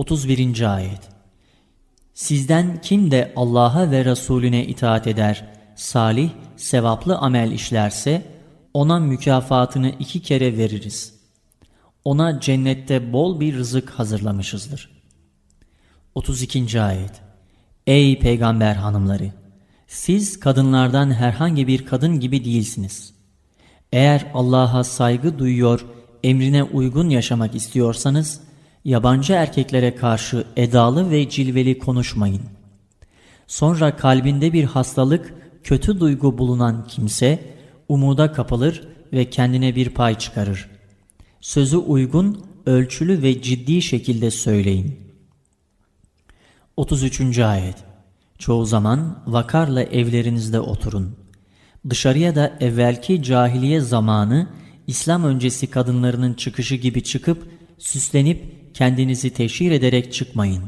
31. Ayet Sizden kim de Allah'a ve Resulüne itaat eder, salih, sevaplı amel işlerse, ona mükafatını iki kere veririz. Ona cennette bol bir rızık hazırlamışızdır. 32. Ayet Ey peygamber hanımları! Siz kadınlardan herhangi bir kadın gibi değilsiniz. Eğer Allah'a saygı duyuyor, emrine uygun yaşamak istiyorsanız, yabancı erkeklere karşı edalı ve cilveli konuşmayın. Sonra kalbinde bir hastalık, kötü duygu bulunan kimse, umuda kapılır ve kendine bir pay çıkarır. Sözü uygun, ölçülü ve ciddi şekilde söyleyin. 33. Ayet Çoğu zaman vakarla evlerinizde oturun. Dışarıya da evvelki cahiliye zamanı İslam öncesi kadınlarının çıkışı gibi çıkıp süslenip kendinizi teşhir ederek çıkmayın.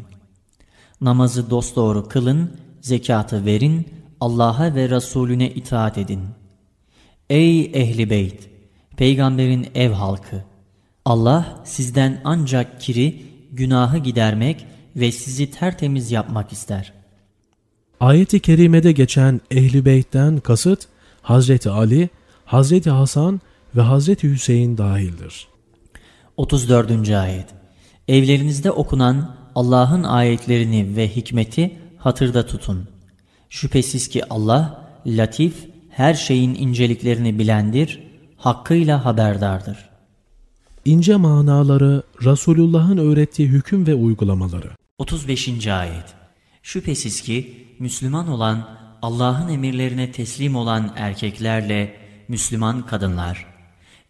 Namazı dosdoğru kılın, zekatı verin, Allah'a ve Resulüne itaat edin. Ey ehli beyt! Peygamberin ev halkı! Allah sizden ancak kiri, günahı gidermek ve sizi tertemiz yapmak ister. Ayet-i kerimede geçen Ehli Beyt'ten kasıt Hazreti Ali, Hazreti Hasan ve Hazreti Hüseyin dahildir. 34. Ayet Evlerinizde okunan Allah'ın ayetlerini ve hikmeti hatırda tutun. Şüphesiz ki Allah, latif, her şeyin inceliklerini bilendir, hakkıyla haberdardır. İnce manaları, Resulullah'ın öğrettiği hüküm ve uygulamaları. 35. Ayet Şüphesiz ki Müslüman olan, Allah'ın emirlerine teslim olan erkeklerle Müslüman kadınlar,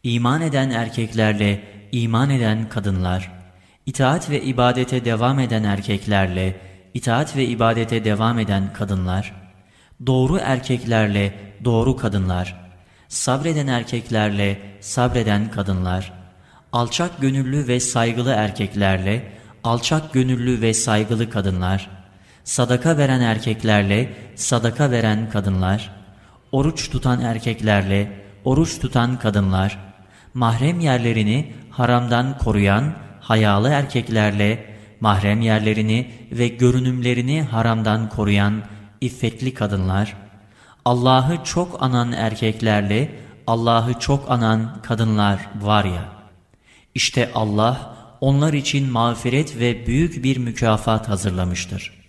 iman eden erkeklerle iman eden kadınlar, itaat ve ibadete devam eden erkeklerle itaat ve ibadete devam eden kadınlar, doğru erkeklerle doğru kadınlar, sabreden erkeklerle sabreden kadınlar, alçak gönüllü ve saygılı erkeklerle alçak gönüllü ve saygılı kadınlar, sadaka veren erkeklerle sadaka veren kadınlar, oruç tutan erkeklerle oruç tutan kadınlar, mahrem yerlerini haramdan koruyan hayalı erkeklerle mahrem yerlerini ve görünümlerini haramdan koruyan iffetli kadınlar, Allah'ı çok anan erkeklerle Allah'ı çok anan kadınlar var ya, işte Allah onlar için mağfiret ve büyük bir mükafat hazırlamıştır.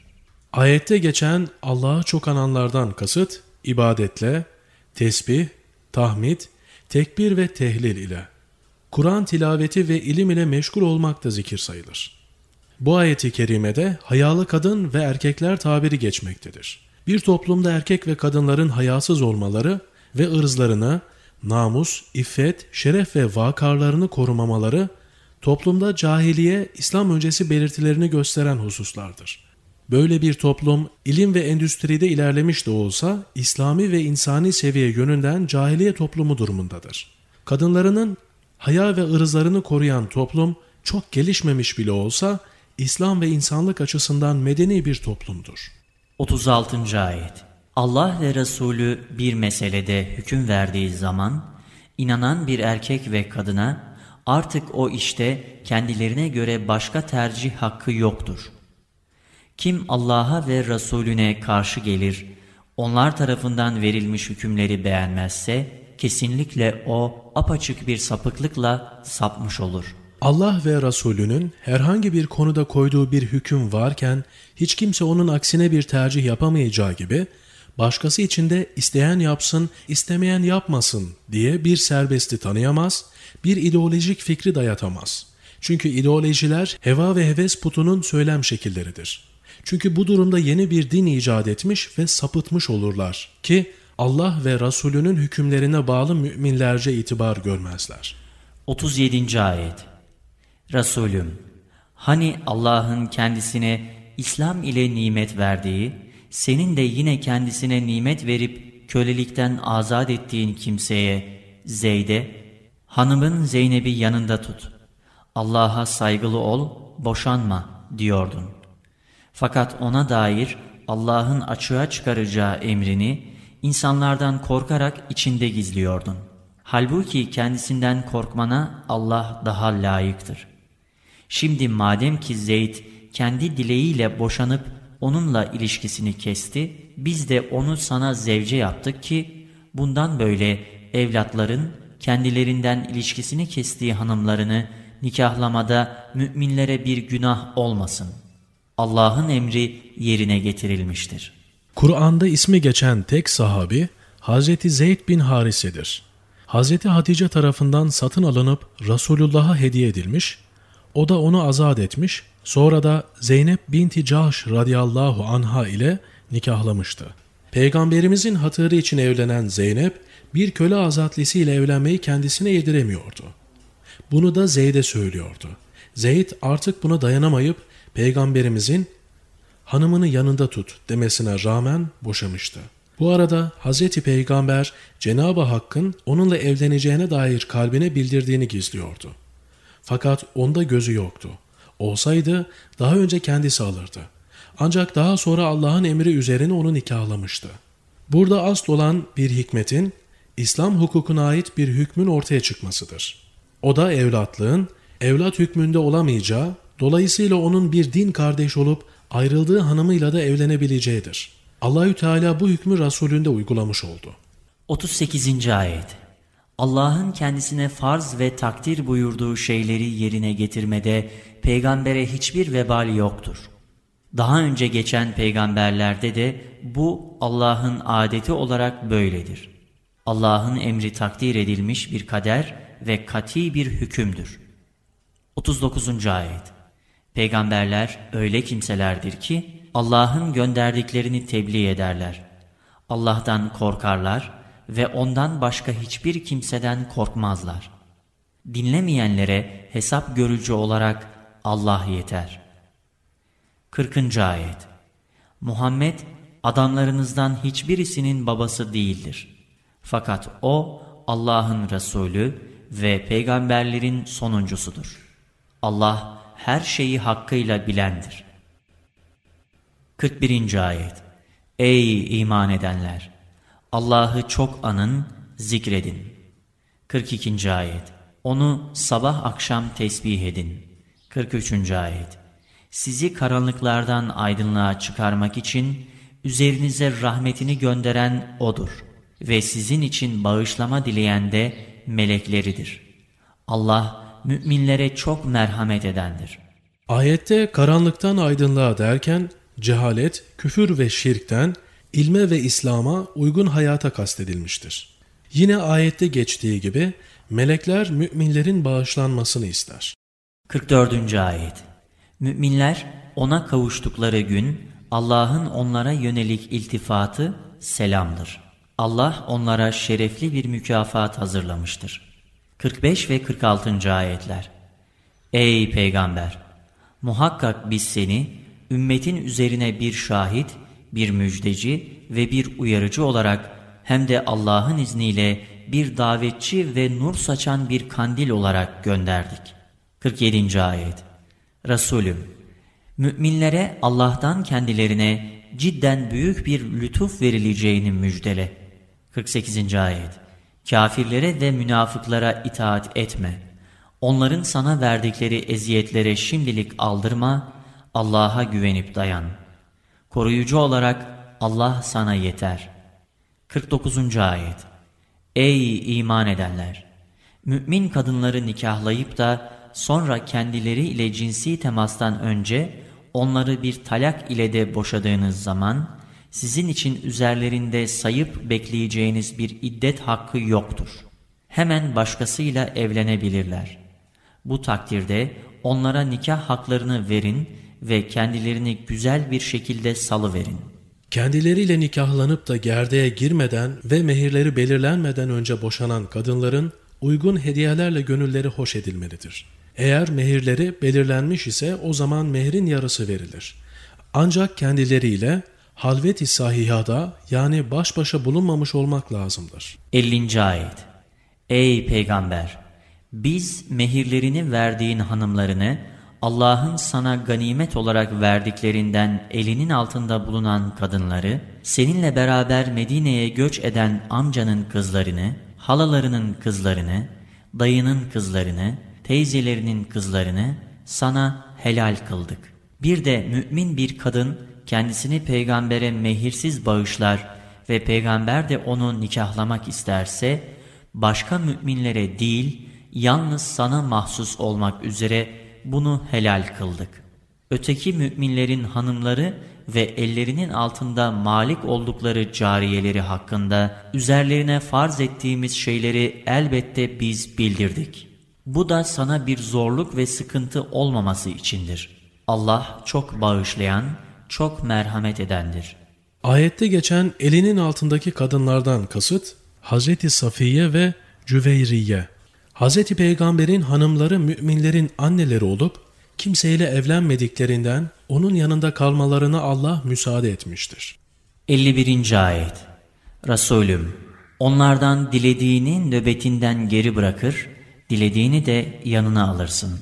Ayette geçen Allah'ı çok ananlardan kasıt, ibadetle, tesbih, tahmid, tekbir ve tehlil ile. Kur'an tilaveti ve ilim ile meşgul olmak da zikir sayılır. Bu ayeti kerimede hayalı kadın ve erkekler tabiri geçmektedir. Bir toplumda erkek ve kadınların hayasız olmaları ve ırzlarını, namus, iffet, şeref ve vakarlarını korumamaları, toplumda cahiliye, İslam öncesi belirtilerini gösteren hususlardır. Böyle bir toplum ilim ve endüstride ilerlemiş de olsa İslami ve insani seviye yönünden cahiliye toplumu durumundadır. Kadınlarının haya ve ırzlarını koruyan toplum çok gelişmemiş bile olsa İslam ve insanlık açısından medeni bir toplumdur. 36. Ayet Allah ve Resulü bir meselede hüküm verdiği zaman inanan bir erkek ve kadına artık o işte kendilerine göre başka tercih hakkı yoktur. Kim Allah'a ve Resulüne karşı gelir, onlar tarafından verilmiş hükümleri beğenmezse, kesinlikle o apaçık bir sapıklıkla sapmış olur. Allah ve Resulünün herhangi bir konuda koyduğu bir hüküm varken hiç kimse onun aksine bir tercih yapamayacağı gibi başkası için de isteyen yapsın, istemeyen yapmasın diye bir serbesti tanıyamaz, bir ideolojik fikri dayatamaz. Çünkü ideolojiler heva ve heves putunun söylem şekilleridir. Çünkü bu durumda yeni bir din icat etmiş ve sapıtmış olurlar ki Allah ve Resulünün hükümlerine bağlı müminlerce itibar görmezler. 37. Ayet Resulüm, hani Allah'ın kendisine İslam ile nimet verdiği, senin de yine kendisine nimet verip kölelikten azat ettiğin kimseye, Zeyd'e, hanımın Zeynep'i yanında tut. Allah'a saygılı ol, boşanma diyordun. Fakat ona dair Allah'ın açığa çıkaracağı emrini, insanlardan korkarak içinde gizliyordun. Halbuki kendisinden korkmana Allah daha layıktır. Şimdi madem ki Zeyd kendi dileğiyle boşanıp onunla ilişkisini kesti, biz de onu sana zevce yaptık ki bundan böyle evlatların kendilerinden ilişkisini kestiği hanımlarını nikahlamada müminlere bir günah olmasın. Allah'ın emri yerine getirilmiştir. Kur'an'da ismi geçen tek sahabi Hazreti Zeyd bin Harise'dir. Hazreti Hatice tarafından satın alınıp Resulullah'a hediye edilmiş, o da onu azat etmiş, sonra da Zeynep binti Cahş radıyallahu anha ile nikahlamıştı. Peygamberimizin hatırı için evlenen Zeynep, bir köle azatlisi ile evlenmeyi kendisine yediremiyordu. Bunu da Zeyd'e söylüyordu. Zeyd artık buna dayanamayıp Peygamberimizin hanımını yanında tut demesine rağmen boşamıştı. Bu arada Hz. Peygamber Cenab-ı Hakk'ın onunla evleneceğine dair kalbine bildirdiğini gizliyordu. Fakat onda gözü yoktu. Olsaydı daha önce kendisi alırdı. Ancak daha sonra Allah'ın emri üzerine onu nikahlamıştı. Burada asıl olan bir hikmetin İslam hukukuna ait bir hükmün ortaya çıkmasıdır. O da evlatlığın evlat hükmünde olamayacağı, dolayısıyla onun bir din kardeş olup ayrıldığı hanımıyla da evlenebileceğidir. Allahü Teala bu hükmü Resulünde uygulamış oldu. 38. Ayet Allah'ın kendisine farz ve takdir buyurduğu şeyleri yerine getirmede peygambere hiçbir vebali yoktur. Daha önce geçen peygamberlerde de bu Allah'ın adeti olarak böyledir. Allah'ın emri takdir edilmiş bir kader ve kati bir hükümdür. 39. Ayet Peygamberler öyle kimselerdir ki Allah'ın gönderdiklerini tebliğ ederler. Allah'tan korkarlar ve ondan başka hiçbir kimseden korkmazlar. Dinlemeyenlere hesap görücü olarak Allah yeter. 40. Ayet Muhammed adamlarınızdan hiçbirisinin babası değildir. Fakat o Allah'ın Resulü ve peygamberlerin sonuncusudur. Allah her şeyi hakkıyla bilendir. 41. Ayet Ey iman edenler! Allah'ı çok anın, zikredin. 42. Ayet Onu sabah akşam tesbih edin. 43. Ayet Sizi karanlıklardan aydınlığa çıkarmak için üzerinize rahmetini gönderen O'dur. Ve sizin için bağışlama dileyen de melekleridir. Allah müminlere çok merhamet edendir. Ayette karanlıktan aydınlığa derken cehalet, küfür ve şirkten ilme ve İslam'a uygun hayata kastedilmiştir. Yine ayette geçtiği gibi melekler müminlerin bağışlanmasını ister. 44. Ayet Müminler ona kavuştukları gün Allah'ın onlara yönelik iltifatı selamdır. Allah onlara şerefli bir mükafat hazırlamıştır. 45 ve 46. ayetler Ey Peygamber! Muhakkak biz seni ümmetin üzerine bir şahit, bir müjdeci ve bir uyarıcı olarak hem de Allah'ın izniyle bir davetçi ve nur saçan bir kandil olarak gönderdik. 47. Ayet Resulüm, müminlere Allah'tan kendilerine cidden büyük bir lütuf verileceğini müjdele. 48. Ayet Kafirlere ve münafıklara itaat etme. Onların sana verdikleri eziyetlere şimdilik aldırma, Allah'a güvenip dayan. Koruyucu olarak Allah sana yeter. 49. Ayet Ey iman edenler! Mümin kadınları nikahlayıp da sonra kendileri ile cinsi temastan önce onları bir talak ile de boşadığınız zaman sizin için üzerlerinde sayıp bekleyeceğiniz bir iddet hakkı yoktur. Hemen başkasıyla evlenebilirler. Bu takdirde onlara nikah haklarını verin ve kendilerini güzel bir şekilde salıverin. Kendileriyle nikahlanıp da gerdeğe girmeden ve mehirleri belirlenmeden önce boşanan kadınların uygun hediyelerle gönülleri hoş edilmelidir. Eğer mehirleri belirlenmiş ise o zaman mehrin yarısı verilir. Ancak kendileriyle halvet-i sahihada yani baş başa bulunmamış olmak lazımdır. 50. Ayet Ey Peygamber! Biz mehirlerini verdiğin hanımlarını Allah'ın sana ganimet olarak verdiklerinden elinin altında bulunan kadınları, seninle beraber Medine'ye göç eden amcanın kızlarını, halalarının kızlarını, dayının kızlarını, teyzelerinin kızlarını sana helal kıldık. Bir de mümin bir kadın kendisini peygambere mehirsiz bağışlar ve peygamber de onu nikahlamak isterse, başka müminlere değil, yalnız sana mahsus olmak üzere bunu helal kıldık. Öteki müminlerin hanımları ve ellerinin altında malik oldukları cariyeleri hakkında üzerlerine farz ettiğimiz şeyleri elbette biz bildirdik. Bu da sana bir zorluk ve sıkıntı olmaması içindir. Allah çok bağışlayan, çok merhamet edendir. Ayette geçen elinin altındaki kadınlardan kasıt Hazreti Safiye ve Cüveyriye. Hazreti Peygamber'in hanımları müminlerin anneleri olup kimseyle evlenmediklerinden onun yanında kalmalarına Allah müsaade etmiştir. 51. Ayet Resulüm, onlardan dilediğini nöbetinden geri bırakır, dilediğini de yanına alırsın.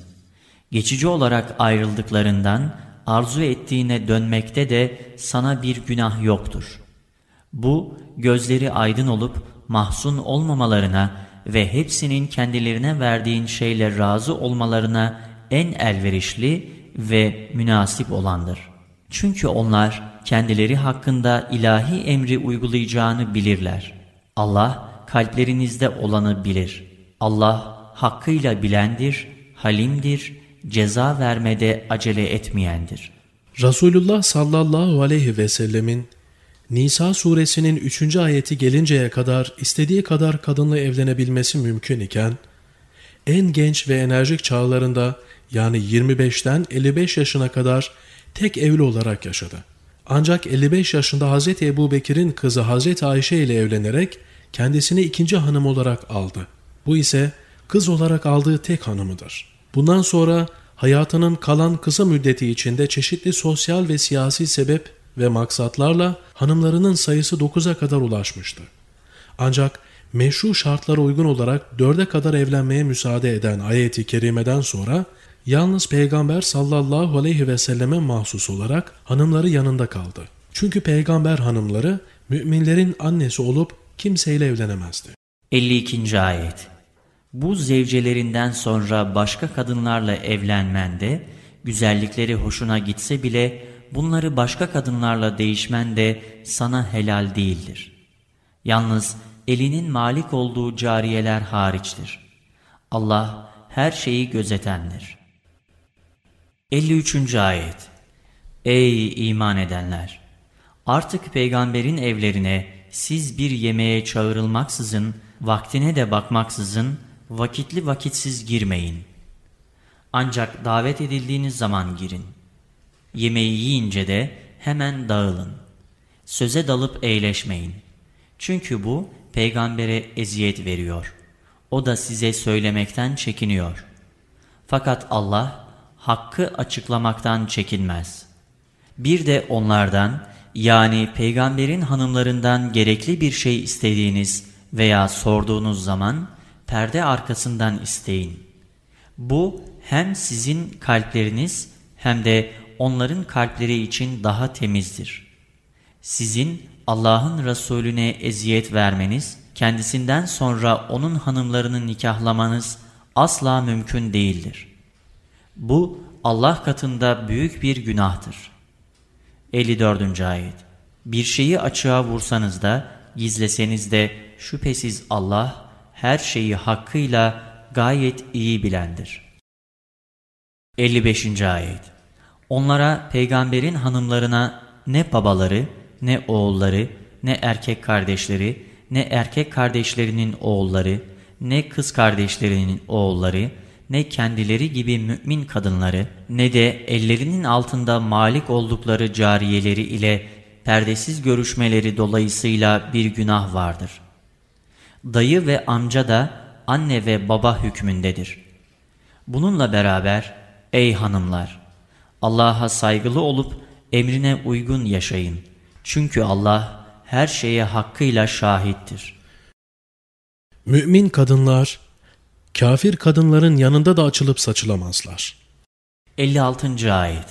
Geçici olarak ayrıldıklarından arzu ettiğine dönmekte de sana bir günah yoktur. Bu, gözleri aydın olup mahzun olmamalarına ve hepsinin kendilerine verdiğin şeyle razı olmalarına en elverişli ve münasip olandır. Çünkü onlar kendileri hakkında ilahi emri uygulayacağını bilirler. Allah kalplerinizde olanı bilir. Allah hakkıyla bilendir, halimdir, ceza vermede acele etmeyendir. Resulullah sallallahu aleyhi ve sellemin Nisa suresinin 3. ayeti gelinceye kadar istediği kadar kadınla evlenebilmesi mümkün iken, en genç ve enerjik çağlarında yani 25'ten 55 yaşına kadar tek evli olarak yaşadı. Ancak 55 yaşında Hz. Ebu Bekir'in kızı Hz. Ayşe ile evlenerek kendisini ikinci hanım olarak aldı. Bu ise kız olarak aldığı tek hanımıdır. Bundan sonra hayatının kalan kısa müddeti içinde çeşitli sosyal ve siyasi sebep ve maksatlarla hanımlarının sayısı 9'a kadar ulaşmıştı. Ancak meşru şartlara uygun olarak 4'e kadar evlenmeye müsaade eden ayeti kerimeden sonra yalnız Peygamber sallallahu aleyhi ve selleme mahsus olarak hanımları yanında kaldı. Çünkü peygamber hanımları müminlerin annesi olup kimseyle evlenemezdi. 52. Ayet Bu zevcelerinden sonra başka kadınlarla evlenmende, güzellikleri hoşuna gitse bile bunları başka kadınlarla değişmen de sana helal değildir. Yalnız elinin malik olduğu cariyeler hariçtir. Allah her şeyi gözetendir. 53. Ayet Ey iman edenler! Artık peygamberin evlerine siz bir yemeğe çağrılmaksızın, vaktine de bakmaksızın, vakitli vakitsiz girmeyin. Ancak davet edildiğiniz zaman girin. Yemeği yiyince de hemen dağılın. Söze dalıp eğleşmeyin. Çünkü bu peygambere eziyet veriyor. O da size söylemekten çekiniyor. Fakat Allah hakkı açıklamaktan çekinmez. Bir de onlardan yani peygamberin hanımlarından gerekli bir şey istediğiniz veya sorduğunuz zaman perde arkasından isteyin. Bu hem sizin kalpleriniz hem de onların kalpleri için daha temizdir. Sizin Allah'ın Resulüne eziyet vermeniz, kendisinden sonra onun hanımlarını nikahlamanız asla mümkün değildir. Bu Allah katında büyük bir günahtır. 54. Ayet Bir şeyi açığa vursanız da, gizleseniz de şüphesiz Allah her şeyi hakkıyla gayet iyi bilendir. 55. Ayet Onlara peygamberin hanımlarına ne babaları, ne oğulları, ne erkek kardeşleri, ne erkek kardeşlerinin oğulları, ne kız kardeşlerinin oğulları, ne kendileri gibi mümin kadınları, ne de ellerinin altında malik oldukları cariyeleri ile perdesiz görüşmeleri dolayısıyla bir günah vardır. Dayı ve amca da anne ve baba hükmündedir. Bununla beraber ey hanımlar! Allah'a saygılı olup emrine uygun yaşayın. Çünkü Allah her şeye hakkıyla şahittir. Mümin kadınlar, kafir kadınların yanında da açılıp saçılamazlar. 56. Ayet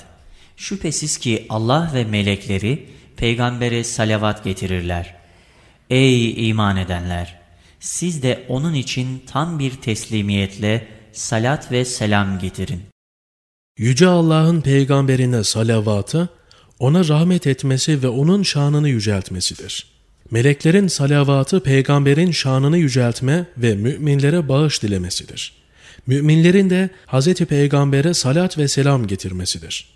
Şüphesiz ki Allah ve melekleri peygambere salavat getirirler. Ey iman edenler! Siz de onun için tam bir teslimiyetle salat ve selam getirin. Yüce Allah'ın peygamberine salavatı, ona rahmet etmesi ve onun şanını yüceltmesidir. Meleklerin salavatı peygamberin şanını yüceltme ve müminlere bağış dilemesidir. Müminlerin de Hz. Peygamber'e salat ve selam getirmesidir.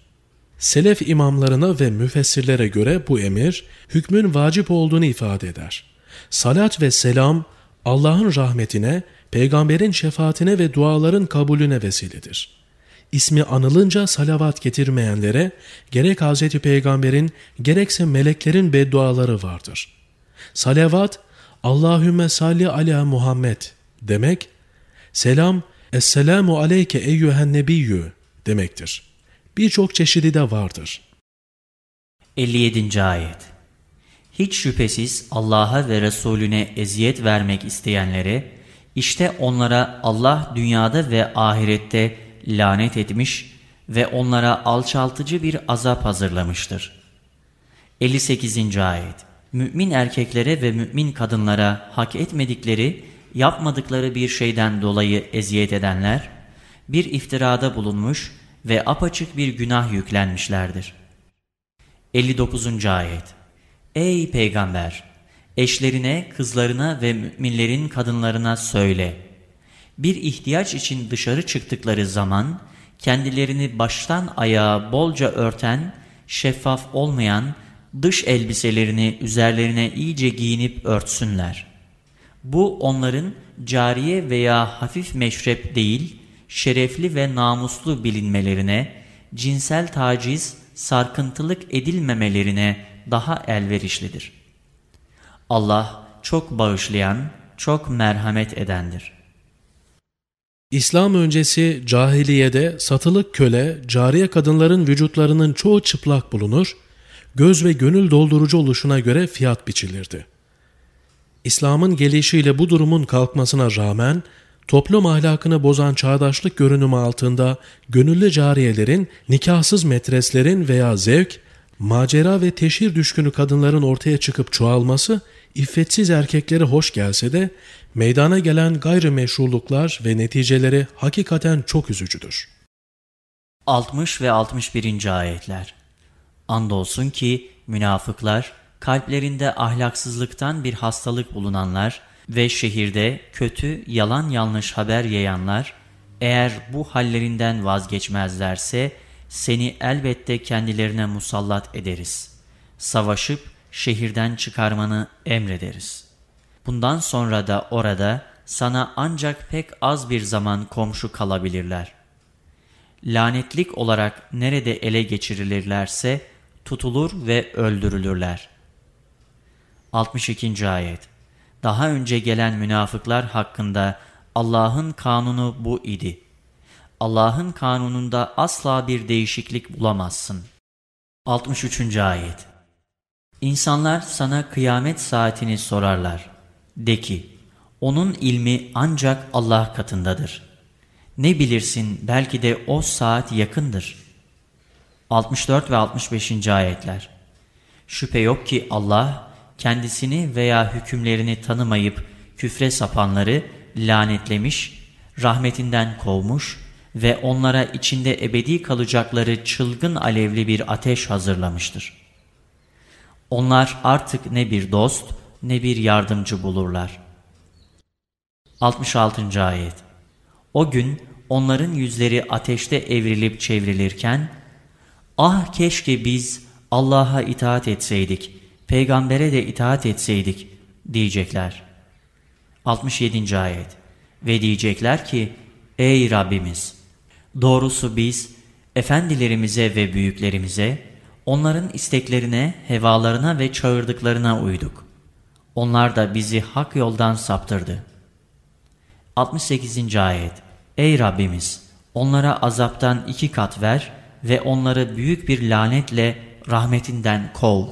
Selef imamlarına ve müfessirlere göre bu emir, hükmün vacip olduğunu ifade eder. Salat ve selam, Allah'ın rahmetine, peygamberin şefaatine ve duaların kabulüne vesiledir. İsmi anılınca salavat getirmeyenlere gerek Hz. Peygamber'in gerekse meleklerin bedduaları vardır. Salavat, Allahümme salli ala Muhammed demek, selam, Esselamu aleyke eyyühen nebiyyü demektir. Birçok çeşidi de vardır. 57. Ayet Hiç şüphesiz Allah'a ve Resulüne eziyet vermek isteyenlere, işte onlara Allah dünyada ve ahirette lanet etmiş ve onlara alçaltıcı bir azap hazırlamıştır. 58. Ayet Mümin erkeklere ve mümin kadınlara hak etmedikleri, yapmadıkları bir şeyden dolayı eziyet edenler, bir iftirada bulunmuş ve apaçık bir günah yüklenmişlerdir. 59. Ayet Ey Peygamber! Eşlerine, kızlarına ve müminlerin kadınlarına söyle. Bir ihtiyaç için dışarı çıktıkları zaman, kendilerini baştan ayağa bolca örten, şeffaf olmayan, dış elbiselerini üzerlerine iyice giyinip örtsünler. Bu onların cariye veya hafif meşrep değil, şerefli ve namuslu bilinmelerine, cinsel taciz, sarkıntılık edilmemelerine daha elverişlidir. Allah çok bağışlayan, çok merhamet edendir. İslam öncesi cahiliyede satılık köle, cariye kadınların vücutlarının çoğu çıplak bulunur, göz ve gönül doldurucu oluşuna göre fiyat biçilirdi. İslam'ın gelişiyle bu durumun kalkmasına rağmen toplum ahlakını bozan çağdaşlık görünümü altında gönüllü cariyelerin, nikahsız metreslerin veya zevk, macera ve teşhir düşkünü kadınların ortaya çıkıp çoğalması, iffetsiz erkekleri hoş gelse de meydana gelen gayrimeşruluklar ve neticeleri hakikaten çok üzücüdür. 60 ve 61. ayetler Andolsun ki münafıklar, kalplerinde ahlaksızlıktan bir hastalık bulunanlar ve şehirde kötü, yalan yanlış haber yayanlar, eğer bu hallerinden vazgeçmezlerse seni elbette kendilerine musallat ederiz. Savaşıp şehirden çıkarmanı emrederiz. Bundan sonra da orada sana ancak pek az bir zaman komşu kalabilirler. Lanetlik olarak nerede ele geçirilirlerse tutulur ve öldürülürler. 62. Ayet Daha önce gelen münafıklar hakkında Allah'ın kanunu bu idi. Allah'ın kanununda asla bir değişiklik bulamazsın. 63. Ayet İnsanlar sana kıyamet saatini sorarlar. De ki, onun ilmi ancak Allah katındadır. Ne bilirsin belki de o saat yakındır. 64 ve 65. ayetler Şüphe yok ki Allah kendisini veya hükümlerini tanımayıp küfre sapanları lanetlemiş, rahmetinden kovmuş ve onlara içinde ebedi kalacakları çılgın alevli bir ateş hazırlamıştır. Onlar artık ne bir dost ne bir yardımcı bulurlar. 66. Ayet O gün onların yüzleri ateşte evrilip çevrilirken, Ah keşke biz Allah'a itaat etseydik, peygambere de itaat etseydik diyecekler. 67. Ayet Ve diyecekler ki, Ey Rabbimiz! Doğrusu biz, efendilerimize ve büyüklerimize, onların isteklerine, hevalarına ve çağırdıklarına uyduk. Onlar da bizi hak yoldan saptırdı. 68. Ayet Ey Rabbimiz! Onlara azaptan iki kat ver ve onları büyük bir lanetle rahmetinden kov.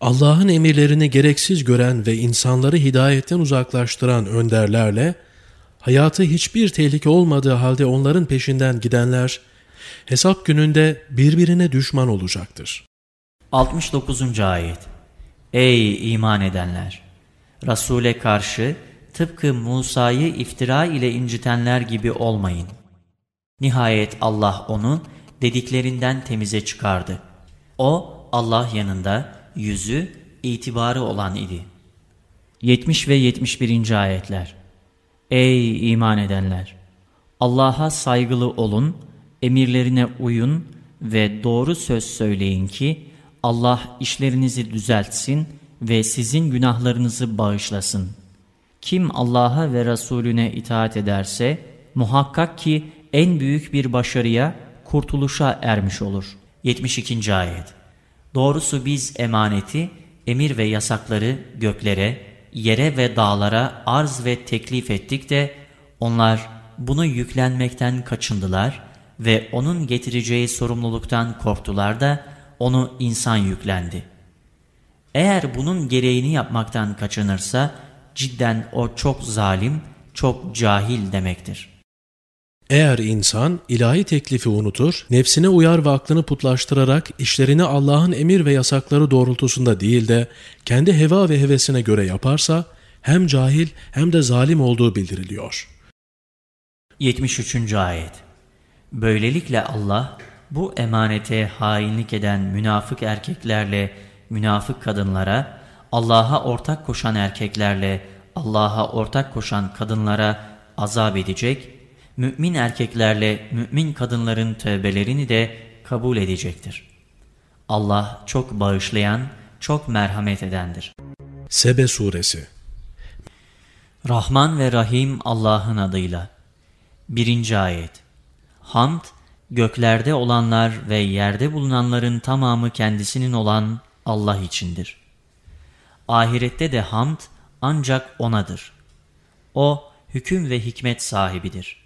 Allah'ın emirlerini gereksiz gören ve insanları hidayetten uzaklaştıran önderlerle, hayatı hiçbir tehlike olmadığı halde onların peşinden gidenler, hesap gününde birbirine düşman olacaktır. 69. Ayet Ey iman edenler! Resul'e karşı tıpkı Musa'yı iftira ile incitenler gibi olmayın. Nihayet Allah onu dediklerinden temize çıkardı. O Allah yanında yüzü, itibarı olan idi. 70 ve 71. ayetler Ey iman edenler! Allah'a saygılı olun, emirlerine uyun ve doğru söz söyleyin ki Allah işlerinizi düzeltsin ve sizin günahlarınızı bağışlasın. Kim Allah'a ve Resulüne itaat ederse muhakkak ki en büyük bir başarıya, kurtuluşa ermiş olur. 72. Ayet Doğrusu biz emaneti, emir ve yasakları göklere, yere ve dağlara arz ve teklif ettik de onlar bunu yüklenmekten kaçındılar ve onun getireceği sorumluluktan korktular da onu insan yüklendi. Eğer bunun gereğini yapmaktan kaçınırsa cidden o çok zalim, çok cahil demektir. Eğer insan ilahi teklifi unutur, nefsine uyar ve aklını putlaştırarak işlerini Allah'ın emir ve yasakları doğrultusunda değil de kendi heva ve hevesine göre yaparsa hem cahil hem de zalim olduğu bildiriliyor. 73. Ayet Böylelikle Allah bu emanete hainlik eden münafık erkeklerle münafık kadınlara, Allah'a ortak koşan erkeklerle Allah'a ortak koşan kadınlara azap edecek mümin erkeklerle mümin kadınların tövbelerini de kabul edecektir. Allah çok bağışlayan, çok merhamet edendir. Sebe Suresi Rahman ve Rahim Allah'ın adıyla. 1. Ayet Hamd, göklerde olanlar ve yerde bulunanların tamamı kendisinin olan Allah içindir. Ahirette de hamd ancak O'nadır. O, hüküm ve hikmet sahibidir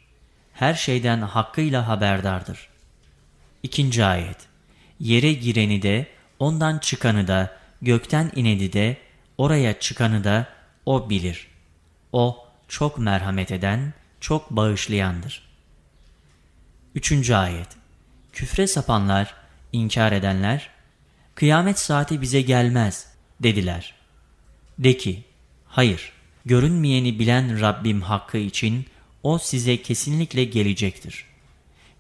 her şeyden hakkıyla haberdardır. İkinci ayet Yere gireni de, ondan çıkanı da, gökten inedi de, oraya çıkanı da O bilir. O çok merhamet eden, çok bağışlayandır. Üçüncü ayet Küfre sapanlar, inkar edenler, kıyamet saati bize gelmez dediler. De ki, hayır, görünmeyeni bilen Rabbim hakkı için, o size kesinlikle gelecektir.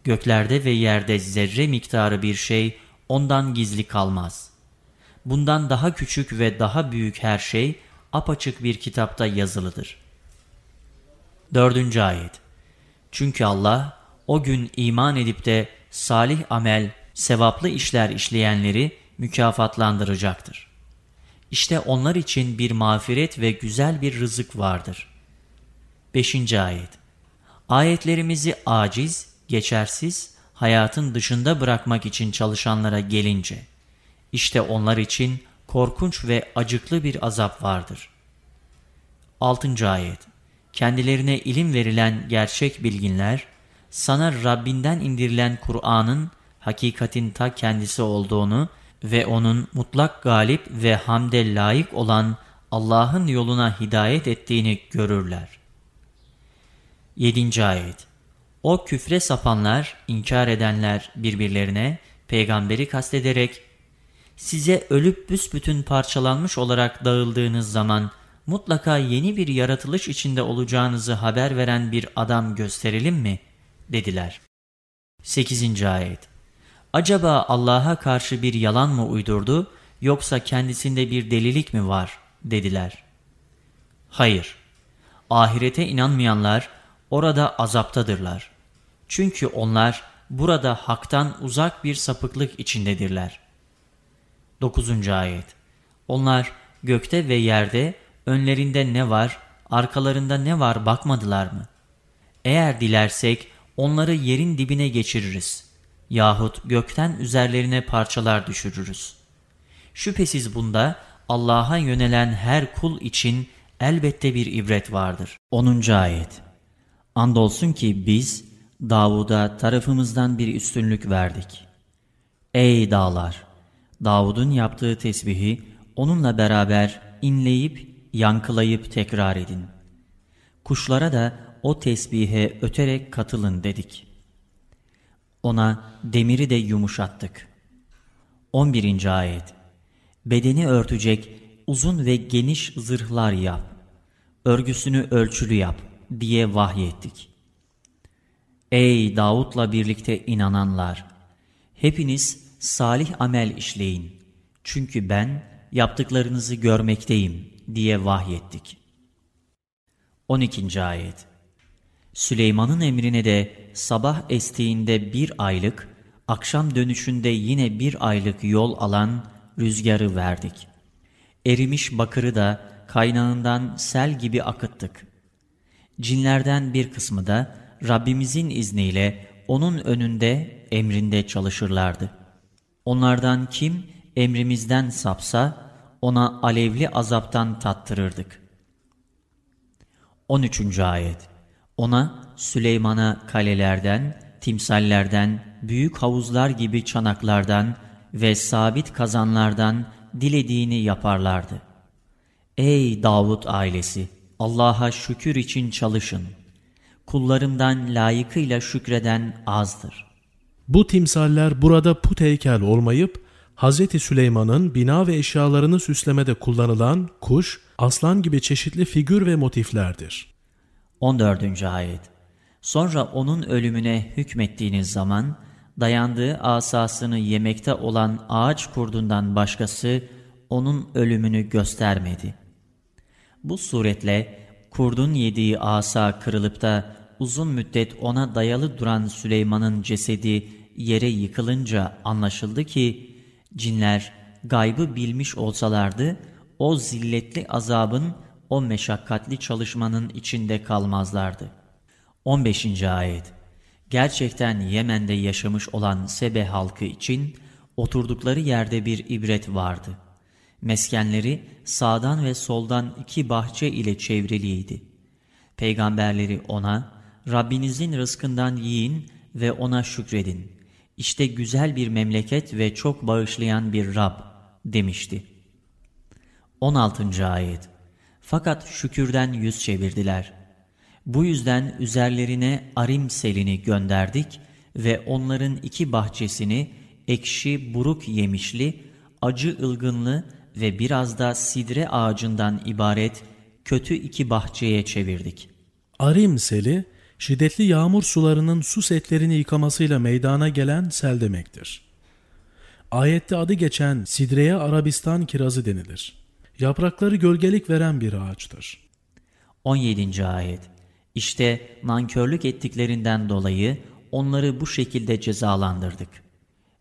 Göklerde ve yerde zerre miktarı bir şey ondan gizli kalmaz. Bundan daha küçük ve daha büyük her şey apaçık bir kitapta yazılıdır. Dördüncü ayet Çünkü Allah o gün iman edip de salih amel, sevaplı işler işleyenleri mükafatlandıracaktır. İşte onlar için bir mağfiret ve güzel bir rızık vardır. Beşinci ayet Ayetlerimizi aciz, geçersiz, hayatın dışında bırakmak için çalışanlara gelince, işte onlar için korkunç ve acıklı bir azap vardır. 6. Ayet Kendilerine ilim verilen gerçek bilginler, sana Rabbinden indirilen Kur'an'ın hakikatin ta kendisi olduğunu ve onun mutlak galip ve hamde layık olan Allah'ın yoluna hidayet ettiğini görürler. 7. Ayet O küfre sapanlar, inkar edenler birbirlerine, peygamberi kastederek, size ölüp büsbütün parçalanmış olarak dağıldığınız zaman mutlaka yeni bir yaratılış içinde olacağınızı haber veren bir adam gösterelim mi? dediler. 8. Ayet Acaba Allah'a karşı bir yalan mı uydurdu yoksa kendisinde bir delilik mi var? dediler. Hayır. Ahirete inanmayanlar orada azaptadırlar. Çünkü onlar burada haktan uzak bir sapıklık içindedirler. 9. Ayet Onlar gökte ve yerde önlerinde ne var, arkalarında ne var bakmadılar mı? Eğer dilersek onları yerin dibine geçiririz. Yahut gökten üzerlerine parçalar düşürürüz. Şüphesiz bunda Allah'a yönelen her kul için elbette bir ibret vardır. 10. Ayet Andolsun ki biz Davud'a tarafımızdan bir üstünlük verdik. Ey dağlar! Davud'un yaptığı tesbihi onunla beraber inleyip, yankılayıp tekrar edin. Kuşlara da o tesbihe öterek katılın dedik. Ona demiri de yumuşattık. 11. Ayet Bedeni örtecek uzun ve geniş zırhlar yap. Örgüsünü ölçülü yap diye vahyettik. Ey Davut'la birlikte inananlar! Hepiniz salih amel işleyin. Çünkü ben yaptıklarınızı görmekteyim diye vahyettik. 12. Ayet Süleyman'ın emrine de sabah estiğinde bir aylık, akşam dönüşünde yine bir aylık yol alan rüzgarı verdik. Erimiş bakırı da kaynağından sel gibi akıttık. Cinlerden bir kısmı da Rabbimizin izniyle onun önünde emrinde çalışırlardı. Onlardan kim emrimizden sapsa ona alevli azaptan tattırırdık. 13. Ayet Ona Süleyman'a kalelerden, timsallerden, büyük havuzlar gibi çanaklardan ve sabit kazanlardan dilediğini yaparlardı. Ey Davut ailesi! Allah'a şükür için çalışın. Kullarımdan layıkıyla şükreden azdır. Bu timsaller burada put heykel olmayıp, Hz. Süleyman'ın bina ve eşyalarını süslemede kullanılan kuş, aslan gibi çeşitli figür ve motiflerdir. 14. Ayet Sonra onun ölümüne hükmettiğiniz zaman, dayandığı asasını yemekte olan ağaç kurdundan başkası onun ölümünü göstermedi. Bu suretle kurdun yediği asa kırılıp da uzun müddet ona dayalı duran Süleyman'ın cesedi yere yıkılınca anlaşıldı ki cinler gaybı bilmiş olsalardı o zilletli azabın o meşakkatli çalışmanın içinde kalmazlardı. 15. Ayet Gerçekten Yemen'de yaşamış olan Sebe halkı için oturdukları yerde bir ibret vardı. Meskenleri sağdan ve soldan iki bahçe ile çevriliydi. Peygamberleri ona, Rabbinizin rızkından yiyin ve ona şükredin. İşte güzel bir memleket ve çok bağışlayan bir Rab demişti. 16. Ayet Fakat şükürden yüz çevirdiler. Bu yüzden üzerlerine arim selini gönderdik ve onların iki bahçesini ekşi buruk yemişli, acı ılgınlı ve biraz da sidre ağacından ibaret kötü iki bahçeye çevirdik. Arim seli, şiddetli yağmur sularının su setlerini yıkamasıyla meydana gelen sel demektir. Ayette adı geçen sidreye Arabistan kirazı denilir. Yaprakları gölgelik veren bir ağaçtır. 17. Ayet İşte nankörlük ettiklerinden dolayı onları bu şekilde cezalandırdık.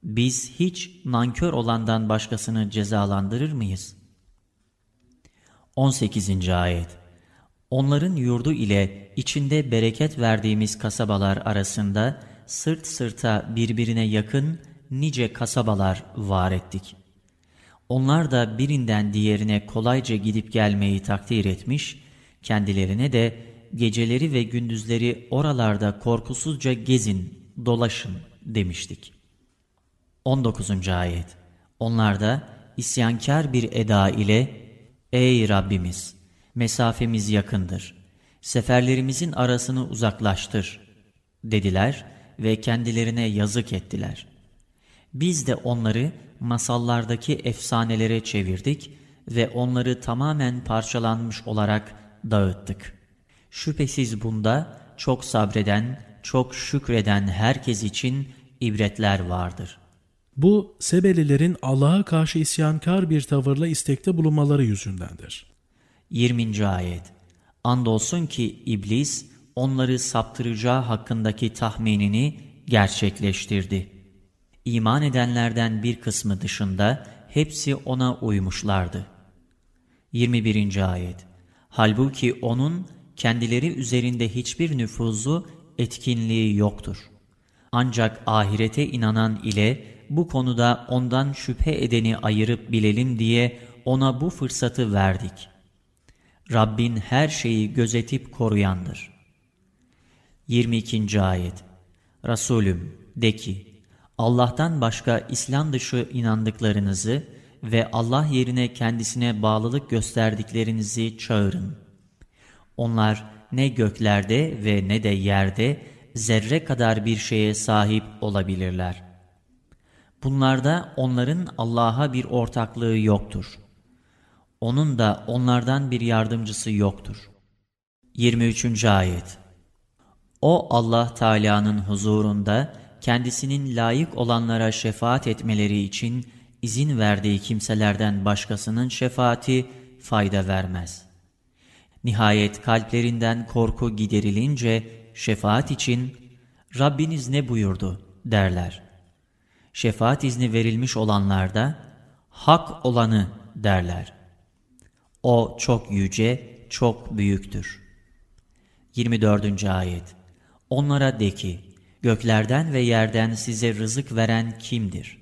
Biz hiç nankör olandan başkasını cezalandırır mıyız? 18. Ayet Onların yurdu ile içinde bereket verdiğimiz kasabalar arasında sırt sırta birbirine yakın nice kasabalar var ettik. Onlar da birinden diğerine kolayca gidip gelmeyi takdir etmiş, kendilerine de geceleri ve gündüzleri oralarda korkusuzca gezin, dolaşın demiştik. 19. Ayet Onlar da isyankar bir eda ile Ey Rabbimiz! Mesafemiz yakındır. Seferlerimizin arasını uzaklaştır dediler ve kendilerine yazık ettiler. Biz de onları masallardaki efsanelere çevirdik ve onları tamamen parçalanmış olarak dağıttık. Şüphesiz bunda çok sabreden, çok şükreden herkes için ibretler vardır. Bu Sebelilerin Allah'a karşı isyankar bir tavırla istekte bulunmaları yüzündendir. 20. Ayet Andolsun ki iblis onları saptıracağı hakkındaki tahminini gerçekleştirdi. İman edenlerden bir kısmı dışında hepsi ona uymuşlardı. 21. Ayet Halbuki onun kendileri üzerinde hiçbir nüfuzu, etkinliği yoktur. Ancak ahirete inanan ile bu konuda ondan şüphe edeni ayırıp bilelim diye ona bu fırsatı verdik. Rabbin her şeyi gözetip koruyandır. 22. Ayet Resulüm de ki, Allah'tan başka İslam dışı inandıklarınızı ve Allah yerine kendisine bağlılık gösterdiklerinizi çağırın. Onlar ne göklerde ve ne de yerde zerre kadar bir şeye sahip olabilirler. Bunlarda onların Allah'a bir ortaklığı yoktur. Onun da onlardan bir yardımcısı yoktur. 23. Ayet O Allah Teala'nın huzurunda kendisinin layık olanlara şefaat etmeleri için izin verdiği kimselerden başkasının şefaati fayda vermez. Nihayet kalplerinden korku giderilince şefaat için Rabbiniz ne buyurdu derler. Şefaat izni verilmiş olanlarda hak olanı derler. O çok yüce, çok büyüktür. 24. Ayet Onlara de ki, göklerden ve yerden size rızık veren kimdir?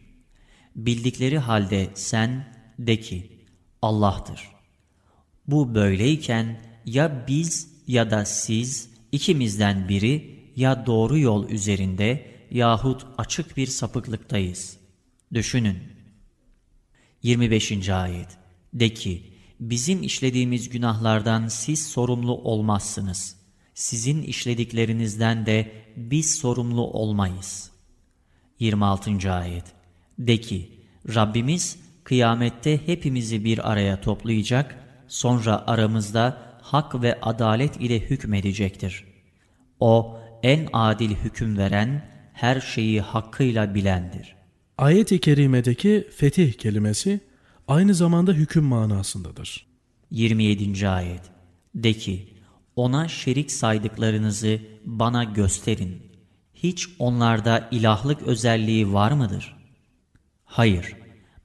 Bildikleri halde sen de ki, Allah'tır. Bu böyleyken ya biz ya da siz ikimizden biri ya doğru yol üzerinde yahut açık bir sapıklıktayız. Düşünün. 25. Ayet De ki, bizim işlediğimiz günahlardan siz sorumlu olmazsınız. Sizin işlediklerinizden de biz sorumlu olmayız. 26. Ayet De ki, Rabbimiz kıyamette hepimizi bir araya toplayacak, sonra aramızda hak ve adalet ile hükmedecektir. O, en adil hüküm veren, her şeyi hakkıyla bilendir. Ayet-i kerimedeki fetih kelimesi aynı zamanda hüküm manasındadır. 27. Ayet De ki, ona şerik saydıklarınızı bana gösterin. Hiç onlarda ilahlık özelliği var mıdır? Hayır,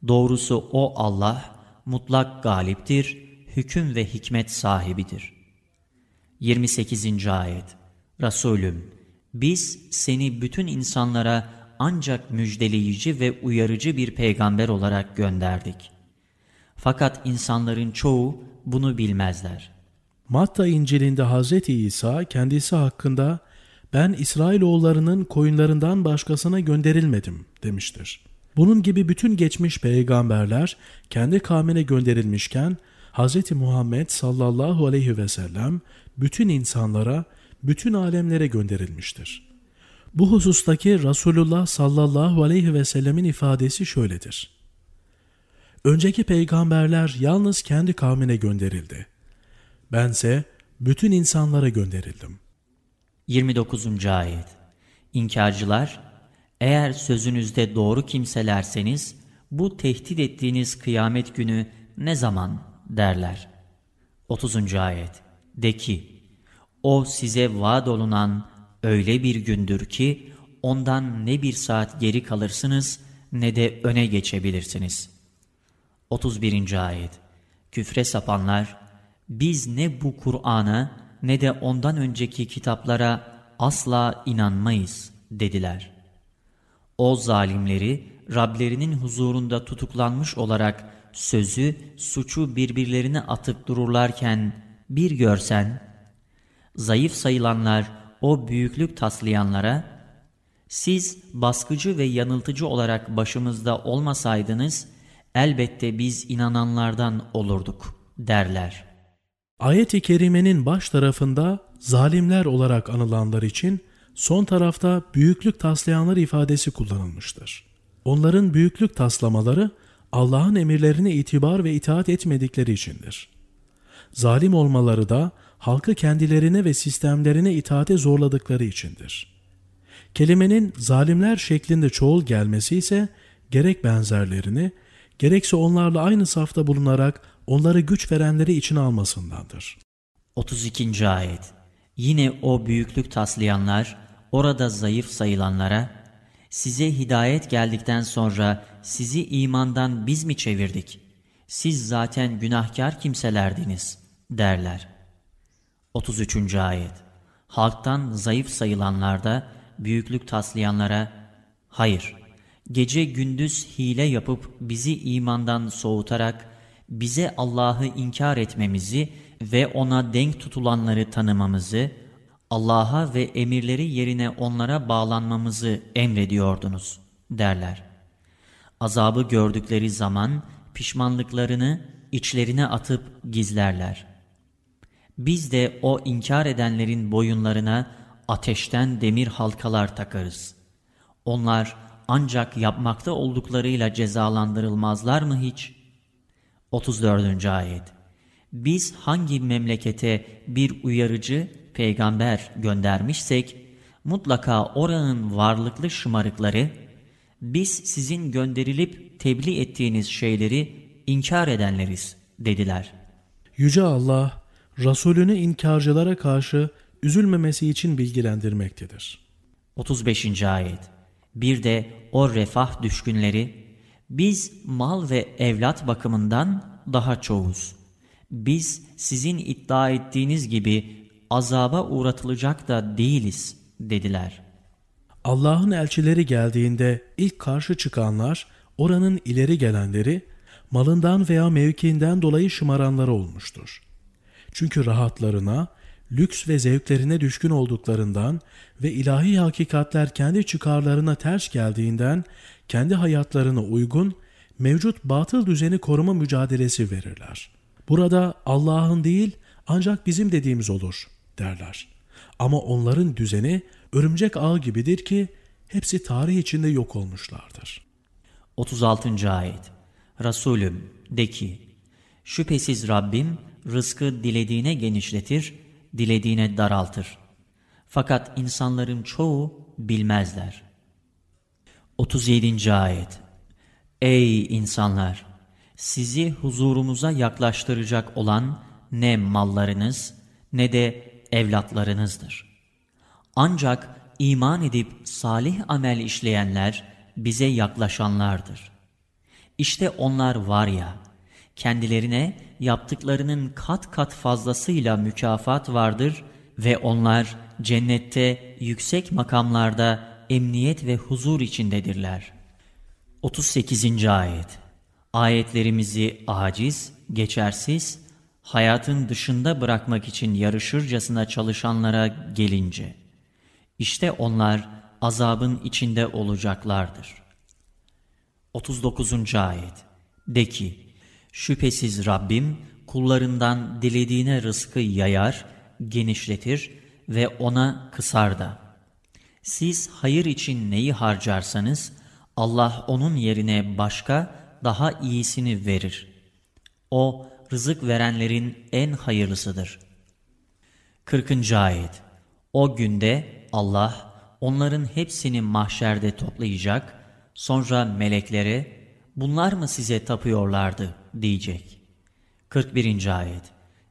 doğrusu o Allah mutlak galiptir, hüküm ve hikmet sahibidir. 28. Ayet Resulüm, biz seni bütün insanlara ancak müjdeleyici ve uyarıcı bir peygamber olarak gönderdik. Fakat insanların çoğu bunu bilmezler. Matta İncil'inde Hz. İsa kendisi hakkında ben İsrailoğullarının koyunlarından başkasına gönderilmedim demiştir. Bunun gibi bütün geçmiş peygamberler kendi kavmine gönderilmişken Hz. Muhammed sallallahu aleyhi ve sellem bütün insanlara bütün alemlere gönderilmiştir. Bu husustaki Resulullah sallallahu aleyhi ve sellemin ifadesi şöyledir. Önceki peygamberler yalnız kendi kavmine gönderildi. Bense bütün insanlara gönderildim. 29. Ayet İnkarcılar, eğer sözünüzde doğru kimselerseniz, bu tehdit ettiğiniz kıyamet günü ne zaman derler. 30. Ayet De ki, o size vaat olunan öyle bir gündür ki ondan ne bir saat geri kalırsınız ne de öne geçebilirsiniz. 31. Ayet Küfre sapanlar, biz ne bu Kur'an'a ne de ondan önceki kitaplara asla inanmayız dediler. O zalimleri Rablerinin huzurunda tutuklanmış olarak sözü, suçu birbirlerine atıp dururlarken bir görsen, zayıf sayılanlar o büyüklük taslayanlara, siz baskıcı ve yanıltıcı olarak başımızda olmasaydınız, elbette biz inananlardan olurduk derler. Ayet-i Kerime'nin baş tarafında zalimler olarak anılanlar için son tarafta büyüklük taslayanlar ifadesi kullanılmıştır. Onların büyüklük taslamaları Allah'ın emirlerine itibar ve itaat etmedikleri içindir. Zalim olmaları da halkı kendilerine ve sistemlerine itaate zorladıkları içindir. Kelimenin zalimler şeklinde çoğul gelmesi ise gerek benzerlerini, gerekse onlarla aynı safta bulunarak onları güç verenleri için almasındandır. 32. Ayet Yine o büyüklük taslayanlar, orada zayıf sayılanlara, size hidayet geldikten sonra sizi imandan biz mi çevirdik? Siz zaten günahkar kimselerdiniz derler. 33. Ayet Halktan zayıf sayılanlarda, büyüklük taslayanlara, hayır, gece gündüz hile yapıp bizi imandan soğutarak, bize Allah'ı inkar etmemizi ve ona denk tutulanları tanımamızı, Allah'a ve emirleri yerine onlara bağlanmamızı emrediyordunuz, derler. Azabı gördükleri zaman pişmanlıklarını içlerine atıp gizlerler. Biz de o inkar edenlerin boyunlarına ateşten demir halkalar takarız. Onlar ancak yapmakta olduklarıyla cezalandırılmazlar mı hiç? 34. Ayet Biz hangi memlekete bir uyarıcı peygamber göndermişsek, mutlaka oranın varlıklı şımarıkları, biz sizin gönderilip tebliğ ettiğiniz şeyleri inkar edenleriz dediler. Yüce Allah, Resulünü inkarcılara karşı üzülmemesi için bilgilendirmektedir. 35. Ayet Bir de o refah düşkünleri, biz mal ve evlat bakımından daha çoğuz. Biz sizin iddia ettiğiniz gibi azaba uğratılacak da değiliz dediler. Allah'ın elçileri geldiğinde ilk karşı çıkanlar oranın ileri gelenleri malından veya mevkiinden dolayı şımaranları olmuştur. Çünkü rahatlarına, lüks ve zevklerine düşkün olduklarından ve ilahi hakikatler kendi çıkarlarına ters geldiğinden kendi hayatlarına uygun mevcut batıl düzeni koruma mücadelesi verirler. Burada Allah'ın değil ancak bizim dediğimiz olur derler. Ama onların düzeni örümcek ağ gibidir ki hepsi tarih içinde yok olmuşlardır. 36. Ayet Resulüm de ki, şüphesiz Rabbim rızkı dilediğine genişletir, dilediğine daraltır. Fakat insanların çoğu bilmezler. 37. Ayet Ey insanlar! Sizi huzurumuza yaklaştıracak olan ne mallarınız ne de evlatlarınızdır. Ancak iman edip salih amel işleyenler bize yaklaşanlardır. İşte onlar var ya, kendilerine yaptıklarının kat kat fazlasıyla mükafat vardır ve onlar cennette yüksek makamlarda emniyet ve huzur içindedirler. 38. Ayet Ayetlerimizi aciz, geçersiz, hayatın dışında bırakmak için yarışırcasına çalışanlara gelince, işte onlar azabın içinde olacaklardır. 39. Ayet De ki, şüphesiz Rabbim kullarından dilediğine rızkı yayar, genişletir ve ona kısar da. Siz hayır için neyi harcarsanız, Allah onun yerine başka, daha iyisini verir. O, rızık verenlerin en hayırlısıdır. 40. Ayet O günde Allah, onların hepsini mahşerde toplayacak, sonra meleklere, bunlar mı size tapıyorlardı diyecek. 41. Ayet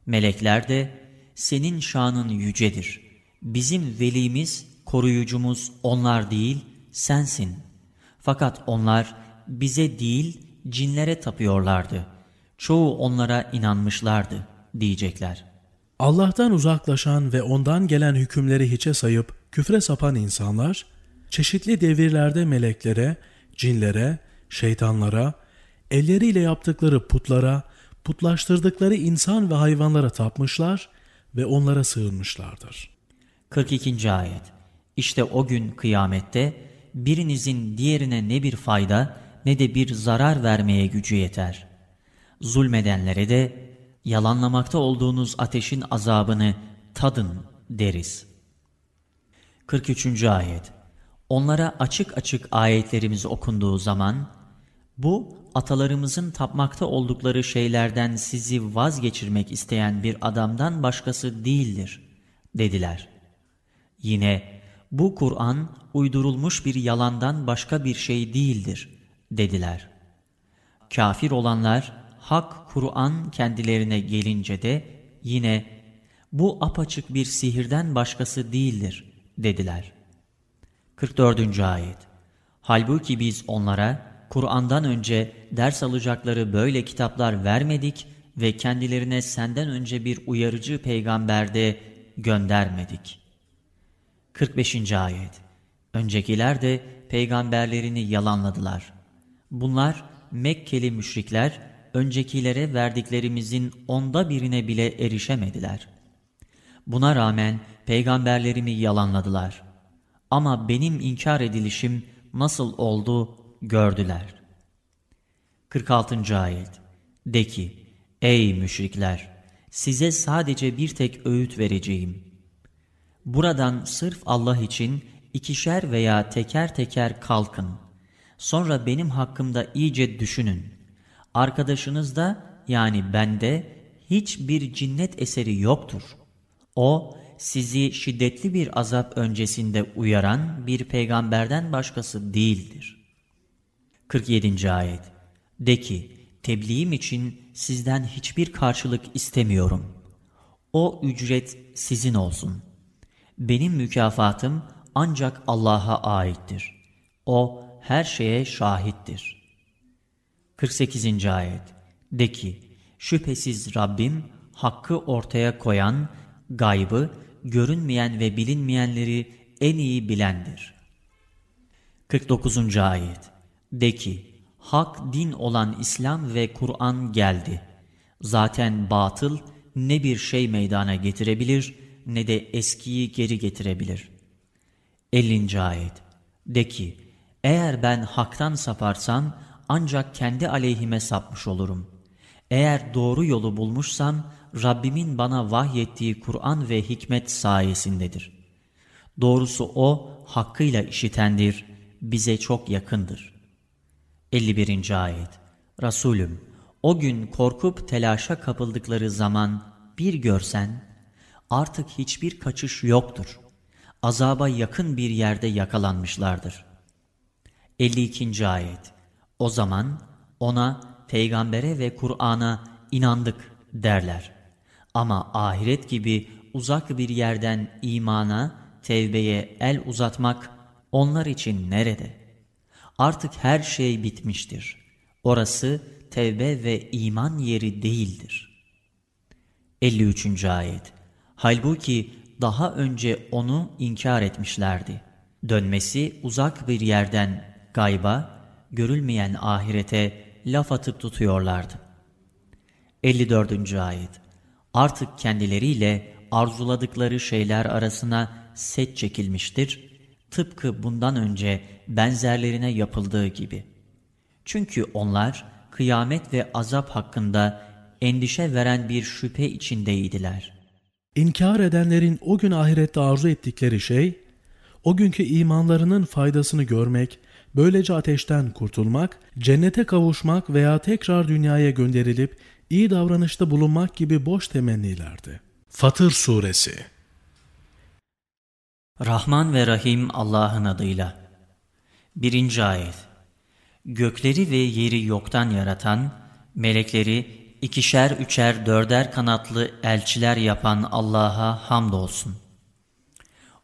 Melekler de, senin şanın yücedir. Bizim velimiz, koruyucumuz onlar değil, sensin. Fakat onlar bize değil, cinlere tapıyorlardı. Çoğu onlara inanmışlardı diyecekler. Allah'tan uzaklaşan ve ondan gelen hükümleri hiçe sayıp küfre sapan insanlar, çeşitli devirlerde meleklere, cinlere, şeytanlara, elleriyle yaptıkları putlara, putlaştırdıkları insan ve hayvanlara tapmışlar ve onlara sığınmışlardır. 42. Ayet İşte o gün kıyamette birinizin diğerine ne bir fayda ne de bir zarar vermeye gücü yeter. Zulmedenlere de yalanlamakta olduğunuz ateşin azabını tadın deriz. 43. Ayet Onlara açık açık ayetlerimiz okunduğu zaman, bu atalarımızın tapmakta oldukları şeylerden sizi vazgeçirmek isteyen bir adamdan başkası değildir, dediler. Yine bu Kur'an uydurulmuş bir yalandan başka bir şey değildir, dediler. Kafir olanlar, hak Kur'an kendilerine gelince de yine bu apaçık bir sihirden başkası değildir, dediler. 44. Ayet Halbuki biz onlara, Kur'an'dan önce ders alacakları böyle kitaplar vermedik ve kendilerine senden önce bir uyarıcı peygamber de göndermedik. 45. Ayet Öncekiler de peygamberlerini yalanladılar. Bunlar Mekkeli müşrikler, öncekilere verdiklerimizin onda birine bile erişemediler. Buna rağmen peygamberlerimi yalanladılar. Ama benim inkar edilişim nasıl oldu gördüler. 46. Ayet De ki, ey müşrikler! Size sadece bir tek öğüt vereceğim. Buradan sırf Allah için ikişer veya teker teker kalkın. Sonra benim hakkımda iyice düşünün. Arkadaşınızda yani bende hiçbir cinnet eseri yoktur. O sizi şiddetli bir azap öncesinde uyaran bir peygamberden başkası değildir. 47. Ayet De ki, tebliğim için sizden hiçbir karşılık istemiyorum. O ücret sizin olsun. Benim mükafatım ancak Allah'a aittir. O her şeye şahittir. 48. Ayet De ki, şüphesiz Rabbim hakkı ortaya koyan, gaybı, görünmeyen ve bilinmeyenleri en iyi bilendir. 49. Ayet De ki, hak din olan İslam ve Kur'an geldi. Zaten batıl ne bir şey meydana getirebilir ne de eskiyi geri getirebilir. 50. Ayet De ki, eğer ben haktan saparsam ancak kendi aleyhime sapmış olurum. Eğer doğru yolu bulmuşsam Rabbimin bana vahyettiği Kur'an ve hikmet sayesindedir. Doğrusu O hakkıyla işitendir, bize çok yakındır. 51. Ayet Resulüm, o gün korkup telaşa kapıldıkları zaman bir görsen, artık hiçbir kaçış yoktur. Azaba yakın bir yerde yakalanmışlardır. 52. Ayet O zaman ona, peygambere ve Kur'an'a inandık derler. Ama ahiret gibi uzak bir yerden imana, tevbeye el uzatmak onlar için nerede? Artık her şey bitmiştir. Orası tevbe ve iman yeri değildir. 53. Ayet Halbuki daha önce onu inkar etmişlerdi. Dönmesi uzak bir yerden gayba, görülmeyen ahirete laf atıp tutuyorlardı. 54. Ayet Artık kendileriyle arzuladıkları şeyler arasına set çekilmiştir, tıpkı bundan önce benzerlerine yapıldığı gibi. Çünkü onlar kıyamet ve azap hakkında endişe veren bir şüphe içindeydiler. İnkar edenlerin o gün ahirette arzu ettikleri şey, o günkü imanlarının faydasını görmek, böylece ateşten kurtulmak, cennete kavuşmak veya tekrar dünyaya gönderilip iyi davranışta bulunmak gibi boş temennilerdi. Fatır Suresi Rahman ve Rahim Allah'ın adıyla 1. Ayet Gökleri ve yeri yoktan yaratan, melekleri ikişer üçer dörder kanatlı elçiler yapan Allah'a hamdolsun.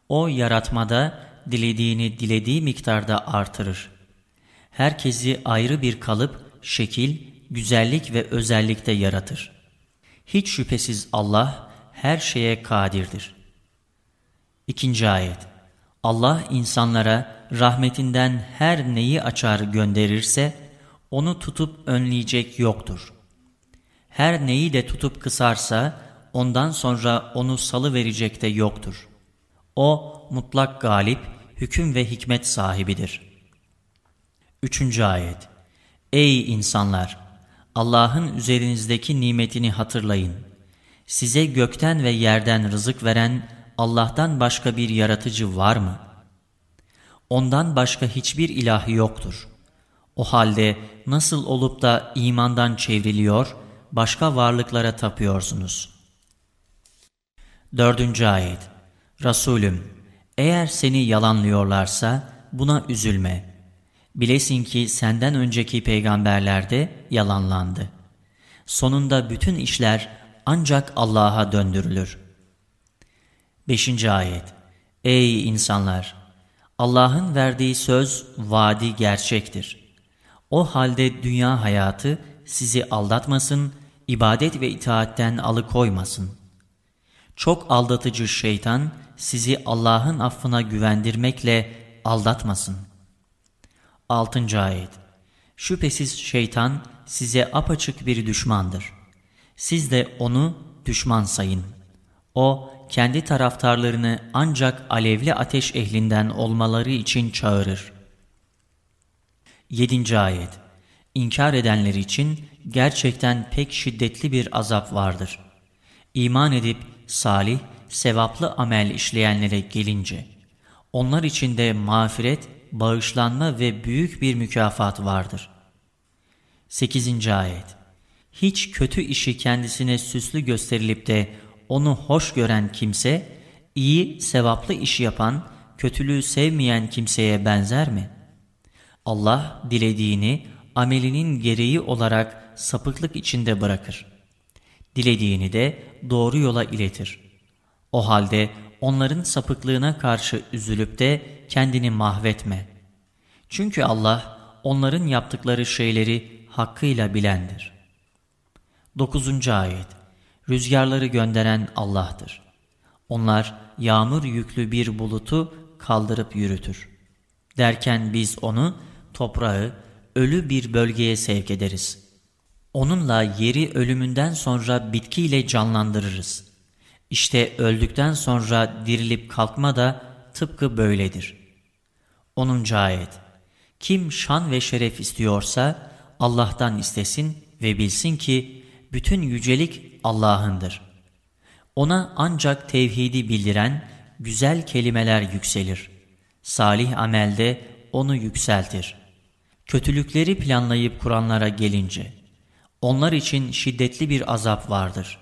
O yaratmada dilediğini dilediği miktarda artırır. Herkesi ayrı bir kalıp, şekil, güzellik ve özellikte yaratır. Hiç şüphesiz Allah her şeye kadirdir. İkinci ayet Allah insanlara rahmetinden her neyi açar gönderirse, onu tutup önleyecek yoktur. Her neyi de tutup kısarsa, ondan sonra onu salı verecek de yoktur. O mutlak galip, hüküm ve hikmet sahibidir. Üçüncü ayet Ey insanlar! Allah'ın üzerinizdeki nimetini hatırlayın. Size gökten ve yerden rızık veren Allah'tan başka bir yaratıcı var mı? Ondan başka hiçbir ilah yoktur. O halde nasıl olup da imandan çevriliyor, başka varlıklara tapıyorsunuz? Dördüncü ayet Resulüm, eğer seni yalanlıyorlarsa buna üzülme. Bilesin ki senden önceki peygamberler de yalanlandı. Sonunda bütün işler ancak Allah'a döndürülür. 5. Ayet Ey insanlar! Allah'ın verdiği söz, vaadi gerçektir. O halde dünya hayatı sizi aldatmasın, ibadet ve itaatten alıkoymasın. Çok aldatıcı şeytan sizi Allah'ın affına güvendirmekle aldatmasın. 6. Ayet Şüphesiz şeytan size apaçık bir düşmandır. Siz de onu düşman sayın. O, kendi taraftarlarını ancak alevli ateş ehlinden olmaları için çağırır. 7. Ayet İnkar edenler için gerçekten pek şiddetli bir azap vardır. İman edip salih, sevaplı amel işleyenlere gelince, onlar için de mağfiret, bağışlanma ve büyük bir mükafat vardır. 8. Ayet Hiç kötü işi kendisine süslü gösterilip de onu hoş gören kimse, İyi, sevaplı iş yapan, kötülüğü sevmeyen kimseye benzer mi? Allah dilediğini amelinin gereği olarak sapıklık içinde bırakır. Dilediğini de doğru yola iletir. O halde onların sapıklığına karşı üzülüp de kendini mahvetme. Çünkü Allah onların yaptıkları şeyleri hakkıyla bilendir. 9. Ayet Rüzgarları gönderen Allah'tır. Onlar yağmur yüklü bir bulutu kaldırıp yürütür. Derken biz onu, toprağı, ölü bir bölgeye sevk ederiz. Onunla yeri ölümünden sonra bitkiyle canlandırırız. İşte öldükten sonra dirilip kalkma da tıpkı böyledir. 10. Ayet Kim şan ve şeref istiyorsa Allah'tan istesin ve bilsin ki bütün yücelik Allah'ındır. Ona ancak tevhidi bildiren güzel kelimeler yükselir. Salih amelde onu yükseltir. Kötülükleri planlayıp kuranlara gelince, onlar için şiddetli bir azap vardır.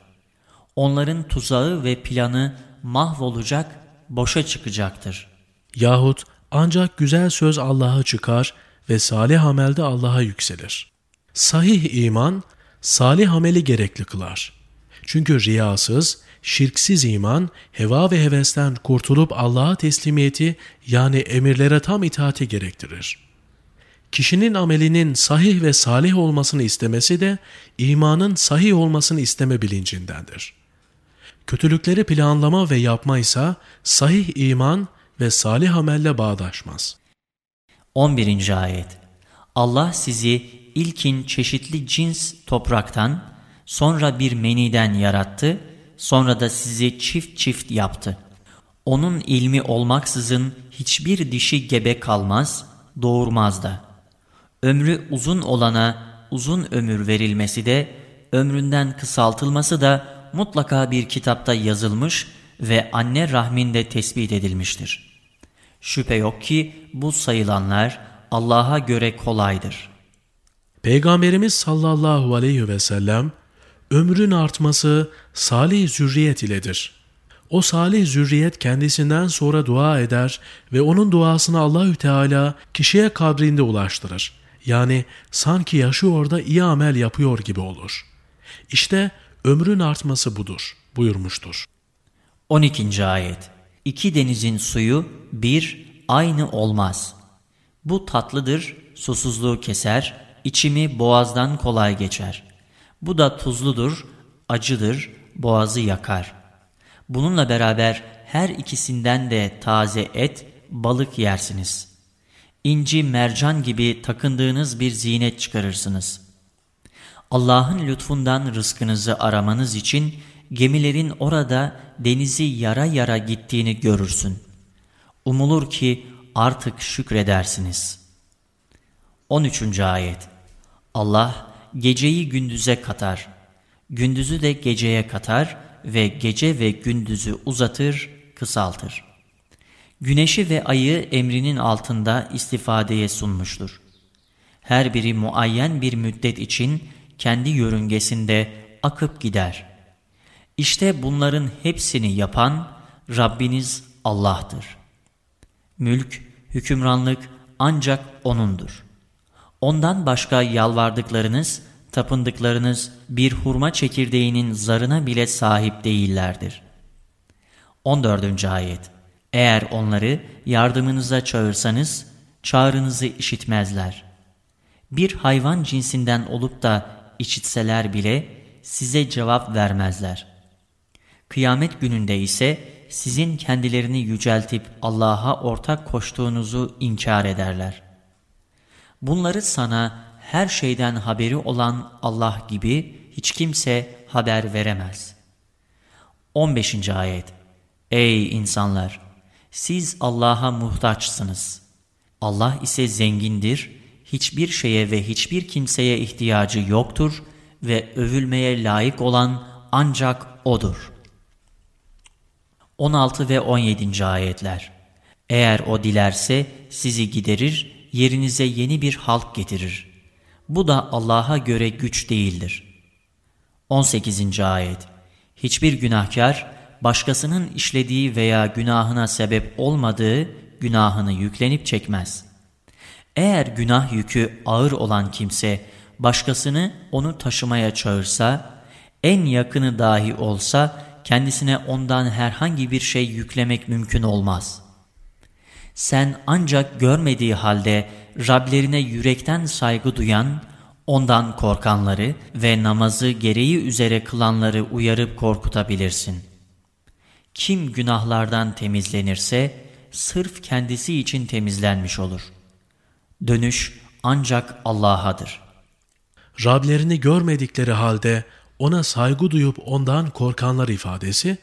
Onların tuzağı ve planı mahvolacak, boşa çıkacaktır. Yahut ancak güzel söz Allah'a çıkar ve salih amelde Allah'a yükselir. Sahih iman, salih ameli gerekli kılar. Çünkü riyasız, şirksiz iman, heva ve hevesten kurtulup Allah'a teslimiyeti yani emirlere tam itaati gerektirir. Kişinin amelinin sahih ve salih olmasını istemesi de imanın sahih olmasını isteme bilincindendir. Kötülükleri planlama ve yapma ise sahih iman ve salih amelle bağdaşmaz. 11. Ayet Allah sizi ilkin çeşitli cins topraktan, sonra bir meniden yarattı, sonra da sizi çift çift yaptı. Onun ilmi olmaksızın hiçbir dişi gebe kalmaz, doğurmaz da. Ömrü uzun olana uzun ömür verilmesi de, ömründen kısaltılması da mutlaka bir kitapta yazılmış ve anne rahminde tespit edilmiştir. Şüphe yok ki bu sayılanlar Allah'a göre kolaydır. Peygamberimiz sallallahu aleyhi ve sellem, ömrün artması salih zürriyet iledir. O salih zürriyet kendisinden sonra dua eder ve onun duasını Allahü Teala kişiye kabrinde ulaştırır. Yani sanki yaşıyor da iyi amel yapıyor gibi olur. İşte ömrün artması budur buyurmuştur. 12. Ayet İki denizin suyu bir aynı olmaz. Bu tatlıdır, susuzluğu keser, içimi boğazdan kolay geçer. Bu da tuzludur, acıdır, boğazı yakar. Bununla beraber her ikisinden de taze et, balık yersiniz. İnci, mercan gibi takındığınız bir zinet çıkarırsınız. Allah'ın lütfundan rızkınızı aramanız için gemilerin orada denizi yara yara gittiğini görürsün. Umulur ki artık şükredersiniz. 13. Ayet Allah geceyi gündüze katar, gündüzü de geceye katar ve gece ve gündüzü uzatır, kısaltır. Güneşi ve ayı emrinin altında istifadeye sunmuştur. Her biri muayyen bir müddet için kendi yörüngesinde akıp gider. İşte bunların hepsini yapan Rabbiniz Allah'tır. Mülk, hükümranlık ancak O'nundur. Ondan başka yalvardıklarınız, tapındıklarınız bir hurma çekirdeğinin zarına bile sahip değillerdir. 14. Ayet Eğer onları yardımınıza çağırsanız, çağrınızı işitmezler. Bir hayvan cinsinden olup da işitseler bile size cevap vermezler. Kıyamet gününde ise sizin kendilerini yüceltip Allah'a ortak koştuğunuzu inkar ederler. Bunları sana her şeyden haberi olan Allah gibi hiç kimse haber veremez. 15. Ayet Ey insanlar! Siz Allah'a muhtaçsınız. Allah ise zengindir, hiçbir şeye ve hiçbir kimseye ihtiyacı yoktur ve övülmeye layık olan ancak O'dur. 16 ve 17. Ayetler Eğer O dilerse sizi giderir, yerinize yeni bir halk getirir. Bu da Allah'a göre güç değildir. 18. Ayet Hiçbir günahkar başkasının işlediği veya günahına sebep olmadığı günahını yüklenip çekmez. Eğer günah yükü ağır olan kimse başkasını onu taşımaya çağırsa, en yakını dahi olsa kendisine ondan herhangi bir şey yüklemek mümkün olmaz. Sen ancak görmediği halde Rablerine yürekten saygı duyan, ondan korkanları ve namazı gereği üzere kılanları uyarıp korkutabilirsin. Kim günahlardan temizlenirse, sırf kendisi için temizlenmiş olur. Dönüş ancak Allah'adır. Rablerini görmedikleri halde ona saygı duyup ondan korkanlar ifadesi,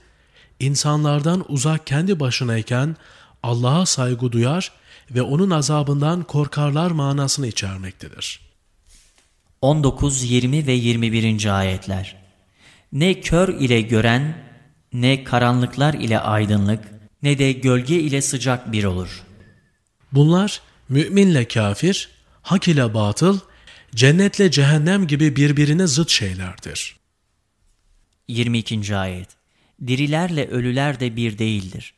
insanlardan uzak kendi başınayken Allah'a saygı duyar ve onun azabından korkarlar manasını içermektedir. 19, 20 ve 21. ayetler Ne kör ile gören, ne karanlıklar ile aydınlık, ne de gölge ile sıcak bir olur. Bunlar müminle kafir, hak ile batıl, cennetle cehennem gibi birbirine zıt şeylerdir. 22. ayet Dirilerle ölüler de bir değildir.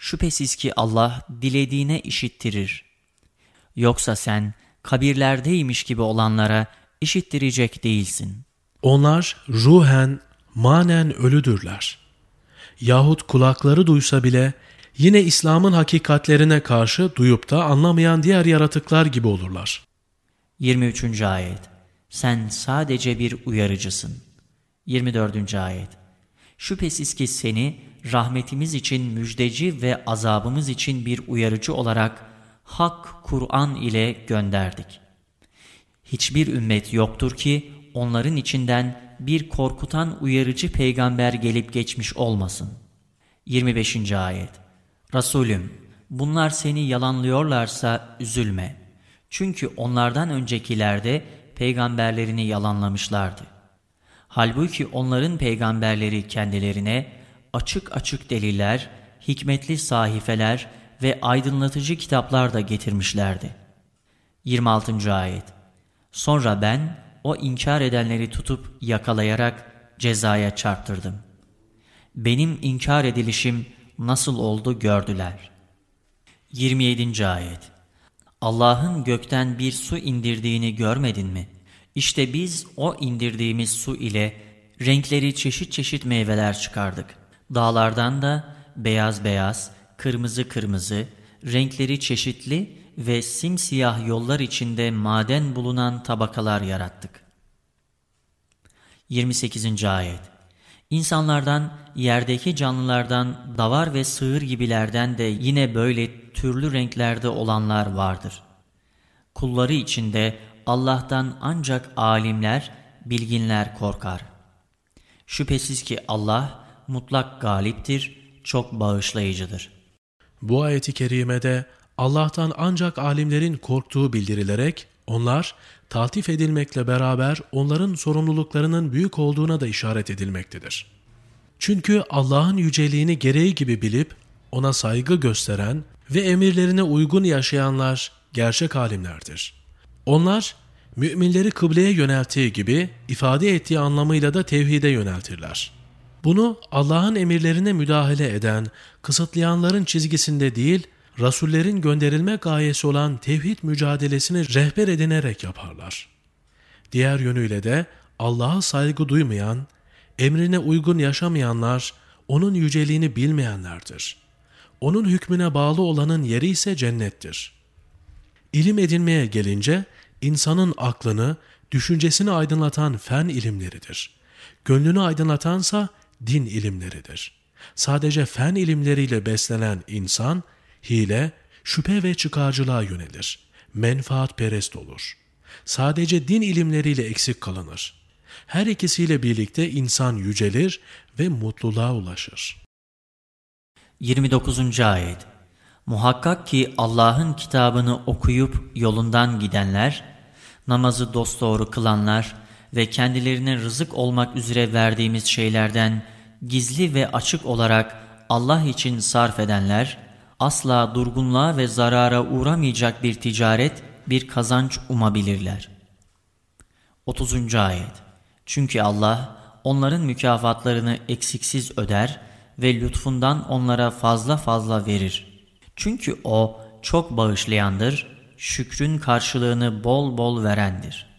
Şüphesiz ki Allah dilediğine işittirir. Yoksa sen kabirlerdeymiş gibi olanlara işittirecek değilsin. Onlar ruhen, manen ölüdürler. Yahut kulakları duysa bile yine İslam'ın hakikatlerine karşı duyup da anlamayan diğer yaratıklar gibi olurlar. 23. ayet Sen sadece bir uyarıcısın. 24. ayet Şüphesiz ki seni rahmetimiz için müjdeci ve azabımız için bir uyarıcı olarak hak Kur'an ile gönderdik. Hiçbir ümmet yoktur ki onların içinden bir korkutan uyarıcı peygamber gelip geçmiş olmasın. 25. ayet Resulüm bunlar seni yalanlıyorlarsa üzülme. Çünkü onlardan öncekilerde peygamberlerini yalanlamışlardı. Halbuki onların peygamberleri kendilerine açık açık deliller, hikmetli sahifeler ve aydınlatıcı kitaplar da getirmişlerdi. 26. Ayet Sonra ben o inkar edenleri tutup yakalayarak cezaya çarptırdım. Benim inkar edilişim nasıl oldu gördüler. 27. Ayet Allah'ın gökten bir su indirdiğini görmedin mi? İşte biz o indirdiğimiz su ile renkleri çeşit çeşit meyveler çıkardık. Dağlardan da beyaz beyaz, kırmızı kırmızı, renkleri çeşitli ve simsiyah yollar içinde maden bulunan tabakalar yarattık. 28. Ayet İnsanlardan, yerdeki canlılardan, davar ve sığır gibilerden de yine böyle türlü renklerde olanlar vardır. Kulları içinde Allah'tan ancak alimler, bilginler korkar. Şüphesiz ki Allah mutlak galiptir, çok bağışlayıcıdır. Bu ayeti kerimede Allah'tan ancak alimlerin korktuğu bildirilerek onlar taltif edilmekle beraber onların sorumluluklarının büyük olduğuna da işaret edilmektedir. Çünkü Allah'ın yüceliğini gereği gibi bilip ona saygı gösteren ve emirlerine uygun yaşayanlar gerçek alimlerdir. Onlar müminleri kıbleye yönelttiği gibi ifade ettiği anlamıyla da tevhide yöneltirler. Bunu Allah'ın emirlerine müdahale eden, kısıtlayanların çizgisinde değil, Rasullerin gönderilme gayesi olan tevhid mücadelesini rehber edinerek yaparlar. Diğer yönüyle de Allah'a saygı duymayan, emrine uygun yaşamayanlar, onun yüceliğini bilmeyenlerdir. Onun hükmüne bağlı olanın yeri ise cennettir. İlim edinmeye gelince, insanın aklını, düşüncesini aydınlatan fen ilimleridir. Gönlünü aydınlatansa din ilimleridir. Sadece fen ilimleriyle beslenen insan, hile, şüphe ve çıkarcılığa yönelir. Menfaat perest olur. Sadece din ilimleriyle eksik kalınır. Her ikisiyle birlikte insan yücelir ve mutluluğa ulaşır. 29. Ayet Muhakkak ki Allah'ın kitabını okuyup yolundan gidenler, namazı dosdoğru kılanlar ve kendilerine rızık olmak üzere verdiğimiz şeylerden gizli ve açık olarak Allah için sarf edenler, asla durgunluğa ve zarara uğramayacak bir ticaret, bir kazanç umabilirler. 30. Ayet Çünkü Allah onların mükafatlarını eksiksiz öder ve lütfundan onlara fazla fazla verir. Çünkü O çok bağışlayandır, şükrün karşılığını bol bol verendir.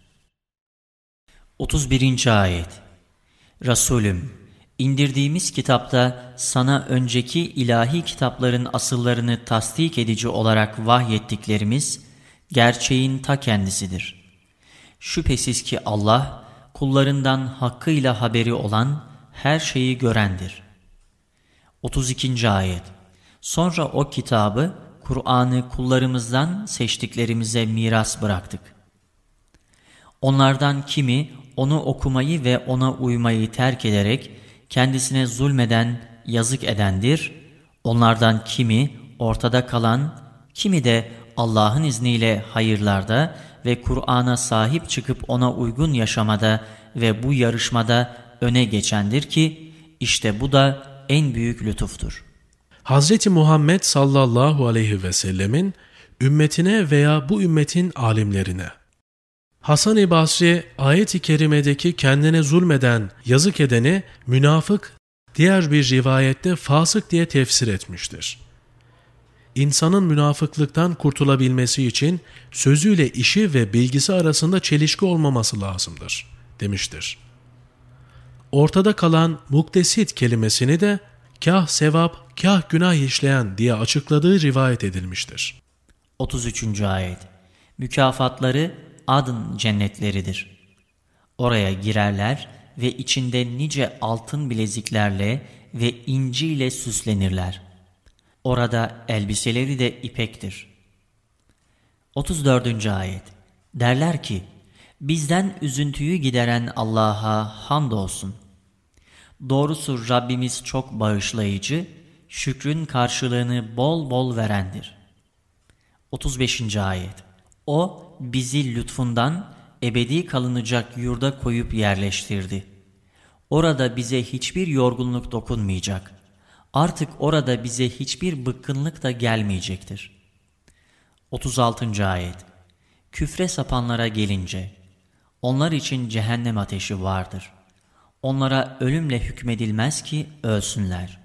31. Ayet Resulüm, indirdiğimiz kitapta sana önceki ilahi kitapların asıllarını tasdik edici olarak vahyettiklerimiz, gerçeğin ta kendisidir. Şüphesiz ki Allah, kullarından hakkıyla haberi olan, her şeyi görendir. 32. Ayet Sonra o kitabı, Kur'an'ı kullarımızdan seçtiklerimize miras bıraktık. Onlardan kimi onu okumayı ve ona uymayı terk ederek kendisine zulmeden, yazık edendir. Onlardan kimi ortada kalan, kimi de Allah'ın izniyle hayırlarda ve Kur'an'a sahip çıkıp ona uygun yaşamada ve bu yarışmada öne geçendir ki işte bu da en büyük lütuftur. Hz. Muhammed sallallahu aleyhi ve sellemin ümmetine veya bu ümmetin alimlerine Hasan-ı Basri ayet-i kerimedeki kendine zulmeden, yazık edeni münafık, diğer bir rivayette fasık diye tefsir etmiştir. İnsanın münafıklıktan kurtulabilmesi için sözüyle işi ve bilgisi arasında çelişki olmaması lazımdır, demiştir. Ortada kalan muktesit kelimesini de kah sevap, kah günah işleyen diye açıkladığı rivayet edilmiştir. 33. Ayet Mükafatları adın cennetleridir. Oraya girerler ve içinde nice altın bileziklerle ve inciyle süslenirler. Orada elbiseleri de ipektir. 34. Ayet Derler ki, bizden üzüntüyü gideren Allah'a hamdolsun. Doğrusu Rabbimiz çok bağışlayıcı, şükrün karşılığını bol bol verendir. 35. Ayet O bizi lütfundan ebedi kalınacak yurda koyup yerleştirdi. Orada bize hiçbir yorgunluk dokunmayacak. Artık orada bize hiçbir bıkkınlık da gelmeyecektir. 36. Ayet Küfre sapanlara gelince, onlar için cehennem ateşi vardır. Onlara ölümle hükmedilmez ki ölsünler.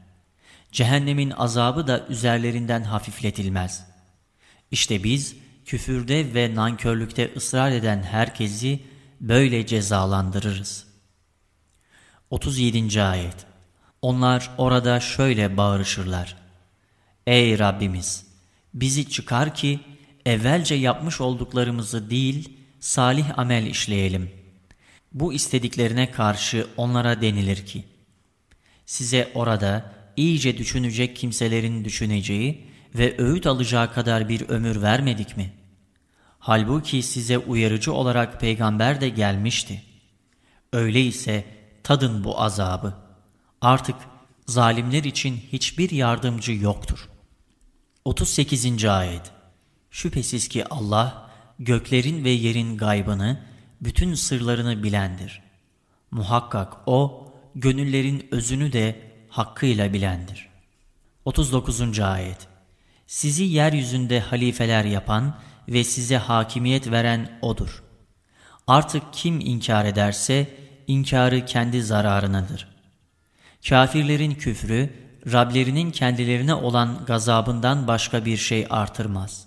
Cehennemin azabı da üzerlerinden hafifletilmez. İşte biz, küfürde ve nankörlükte ısrar eden herkesi böyle cezalandırırız. 37. Ayet Onlar orada şöyle bağırışırlar. Ey Rabbimiz! Bizi çıkar ki evvelce yapmış olduklarımızı değil, salih amel işleyelim. Bu istediklerine karşı onlara denilir ki, size orada iyice düşünecek kimselerin düşüneceği ve öğüt alacağı kadar bir ömür vermedik mi? Halbuki size uyarıcı olarak peygamber de gelmişti. Öyleyse tadın bu azabı. Artık zalimler için hiçbir yardımcı yoktur. 38. Ayet Şüphesiz ki Allah göklerin ve yerin gaybını, bütün sırlarını bilendir. Muhakkak O, gönüllerin özünü de hakkıyla bilendir. 39. Ayet Sizi yeryüzünde halifeler yapan ve size hakimiyet veren O'dur. Artık kim inkar ederse, inkarı kendi zararınadır. Kafirlerin küfrü, Rablerinin kendilerine olan gazabından başka bir şey artırmaz.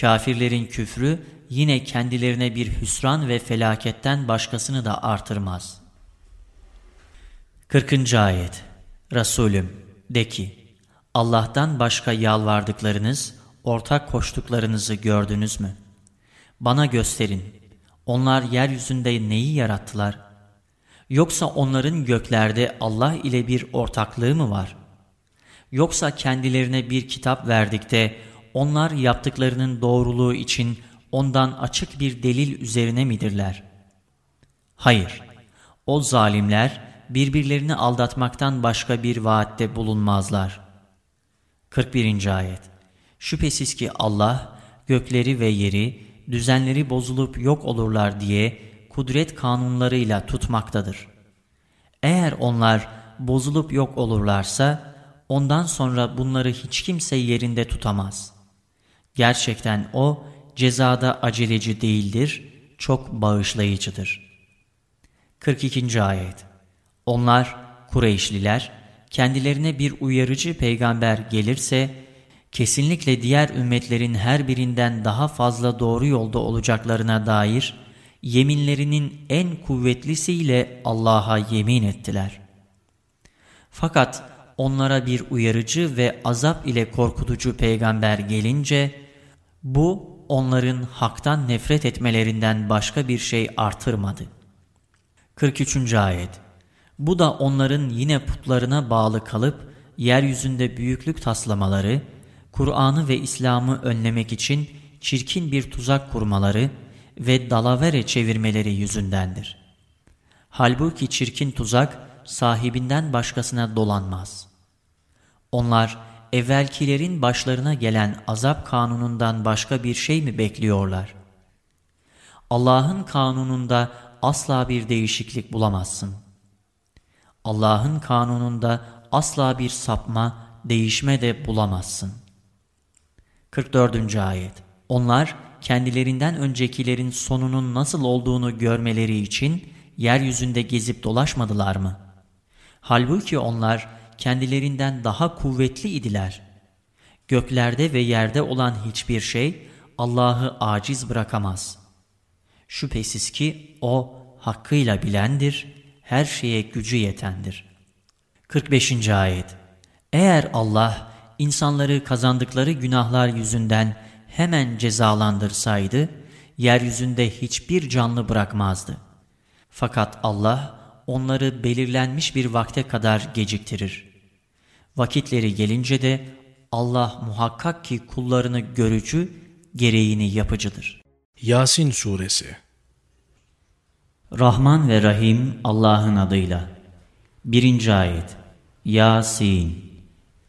Kafirlerin küfrü, yine kendilerine bir hüsran ve felaketten başkasını da artırmaz. 40. Ayet Resulüm, de ki, Allah'tan başka yalvardıklarınız, ortak koştuklarınızı gördünüz mü? Bana gösterin, onlar yeryüzünde neyi yarattılar? Yoksa onların göklerde Allah ile bir ortaklığı mı var? Yoksa kendilerine bir kitap verdik de onlar yaptıklarının doğruluğu için ondan açık bir delil üzerine midirler? Hayır, o zalimler birbirlerini aldatmaktan başka bir vaatte bulunmazlar. 41. Ayet Şüphesiz ki Allah gökleri ve yeri, düzenleri bozulup yok olurlar diye kudret kanunlarıyla tutmaktadır. Eğer onlar bozulup yok olurlarsa, ondan sonra bunları hiç kimse yerinde tutamaz. Gerçekten O, cezada aceleci değildir, çok bağışlayıcıdır. 42. Ayet Onlar, Kureyşliler, kendilerine bir uyarıcı peygamber gelirse, kesinlikle diğer ümmetlerin her birinden daha fazla doğru yolda olacaklarına dair yeminlerinin en kuvvetlisiyle Allah'a yemin ettiler. Fakat onlara bir uyarıcı ve azap ile korkutucu peygamber gelince, bu onların haktan nefret etmelerinden başka bir şey artırmadı. 43. Ayet Bu da onların yine putlarına bağlı kalıp, yeryüzünde büyüklük taslamaları, Kur'an'ı ve İslam'ı önlemek için çirkin bir tuzak kurmaları ve dalavere çevirmeleri yüzündendir. Halbuki çirkin tuzak sahibinden başkasına dolanmaz. Onlar evvelkilerin başlarına gelen azap kanunundan başka bir şey mi bekliyorlar? Allah'ın kanununda asla bir değişiklik bulamazsın. Allah'ın kanununda asla bir sapma, değişme de bulamazsın. 44. Ayet Onlar kendilerinden öncekilerin sonunun nasıl olduğunu görmeleri için yeryüzünde gezip dolaşmadılar mı? Halbuki onlar kendilerinden daha kuvvetli idiler. Göklerde ve yerde olan hiçbir şey Allah'ı aciz bırakamaz. Şüphesiz ki O hakkıyla bilendir, her şeye gücü yetendir. 45. Ayet Eğer Allah insanları kazandıkları günahlar yüzünden hemen cezalandırsaydı, yeryüzünde hiçbir canlı bırakmazdı. Fakat Allah onları belirlenmiş bir vakte kadar geciktirir. Vakitleri gelince de Allah muhakkak ki kullarını görücü, gereğini yapıcıdır. Yasin Suresi Rahman ve Rahim Allah'ın adıyla. Birinci ayet Yasin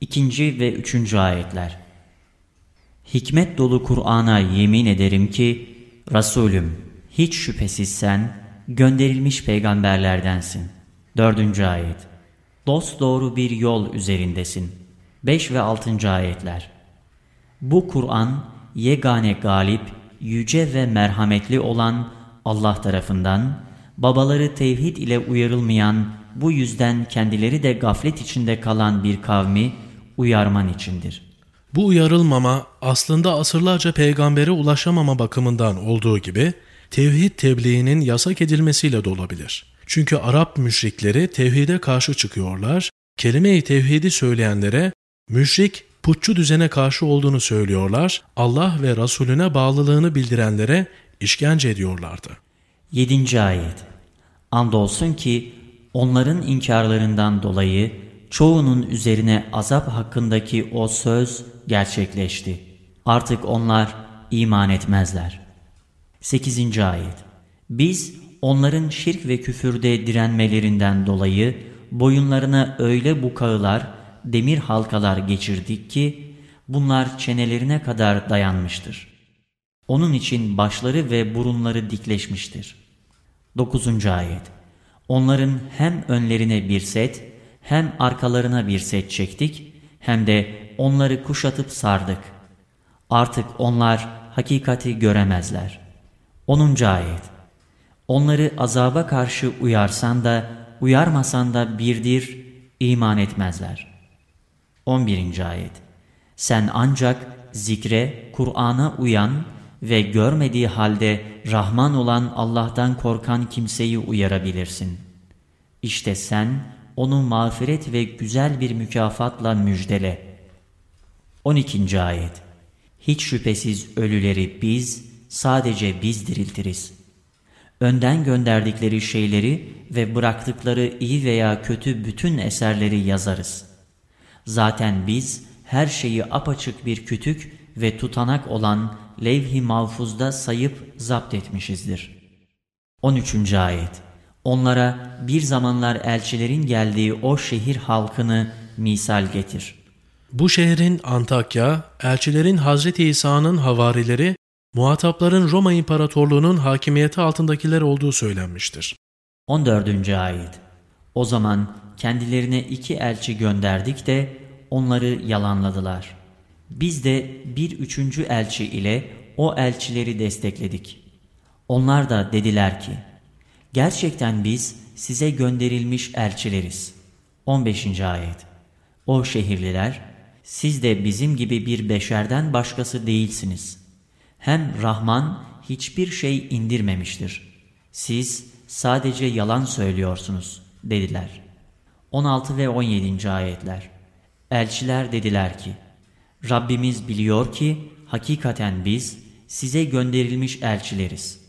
İkinci ve üçüncü ayetler Hikmet dolu Kur'an'a yemin ederim ki, Resulüm, hiç şüphesiz sen, gönderilmiş peygamberlerdensin. Dördüncü ayet Dost doğru bir yol üzerindesin. Beş ve altıncı ayetler Bu Kur'an, yegane galip, yüce ve merhametli olan Allah tarafından, babaları tevhid ile uyarılmayan, bu yüzden kendileri de gaflet içinde kalan bir kavmi uyarman içindir. Bu uyarılmama aslında asırlarca peygambere ulaşamama bakımından olduğu gibi tevhid tebliğinin yasak edilmesiyle de olabilir. Çünkü Arap müşrikleri tevhide karşı çıkıyorlar, kelime-i tevhidi söyleyenlere müşrik putçu düzene karşı olduğunu söylüyorlar, Allah ve Resulüne bağlılığını bildirenlere işkence ediyorlardı. 7. Ayet Andolsun ki onların inkarlarından dolayı çoğunun üzerine azap hakkındaki o söz gerçekleşti. Artık onlar iman etmezler. 8. Ayet Biz onların şirk ve küfürde direnmelerinden dolayı boyunlarına öyle bukağılar, demir halkalar geçirdik ki bunlar çenelerine kadar dayanmıştır. Onun için başları ve burunları dikleşmiştir. 9. Ayet Onların hem önlerine bir set, hem arkalarına bir set çektik, hem de onları kuşatıp sardık. Artık onlar hakikati göremezler. 10. Ayet Onları azaba karşı uyarsan da, uyarmasan da birdir, iman etmezler. 11. Ayet Sen ancak zikre, Kur'an'a uyan ve görmediği halde Rahman olan Allah'tan korkan kimseyi uyarabilirsin. İşte sen onu mağfiret ve güzel bir mükafatla müjdele. 12. Ayet Hiç şüphesiz ölüleri biz, sadece biz diriltiriz. Önden gönderdikleri şeyleri ve bıraktıkları iyi veya kötü bütün eserleri yazarız. Zaten biz her şeyi apaçık bir kütük ve tutanak olan levh-i mahfuzda sayıp zapt etmişizdir. 13. Ayet Onlara bir zamanlar elçilerin geldiği o şehir halkını misal getir. Bu şehrin Antakya, elçilerin Hazreti İsa'nın havarileri, muhatapların Roma İmparatorluğu'nun hakimiyeti altındakiler olduğu söylenmiştir. 14. Ayet O zaman kendilerine iki elçi gönderdik de onları yalanladılar. Biz de bir üçüncü elçi ile o elçileri destekledik. Onlar da dediler ki, Gerçekten biz size gönderilmiş elçileriz. 15. Ayet O şehirliler, siz de bizim gibi bir beşerden başkası değilsiniz. Hem Rahman hiçbir şey indirmemiştir. Siz sadece yalan söylüyorsunuz dediler. 16 ve 17. ayetler Elçiler dediler ki, Rabbimiz biliyor ki hakikaten biz size gönderilmiş elçileriz.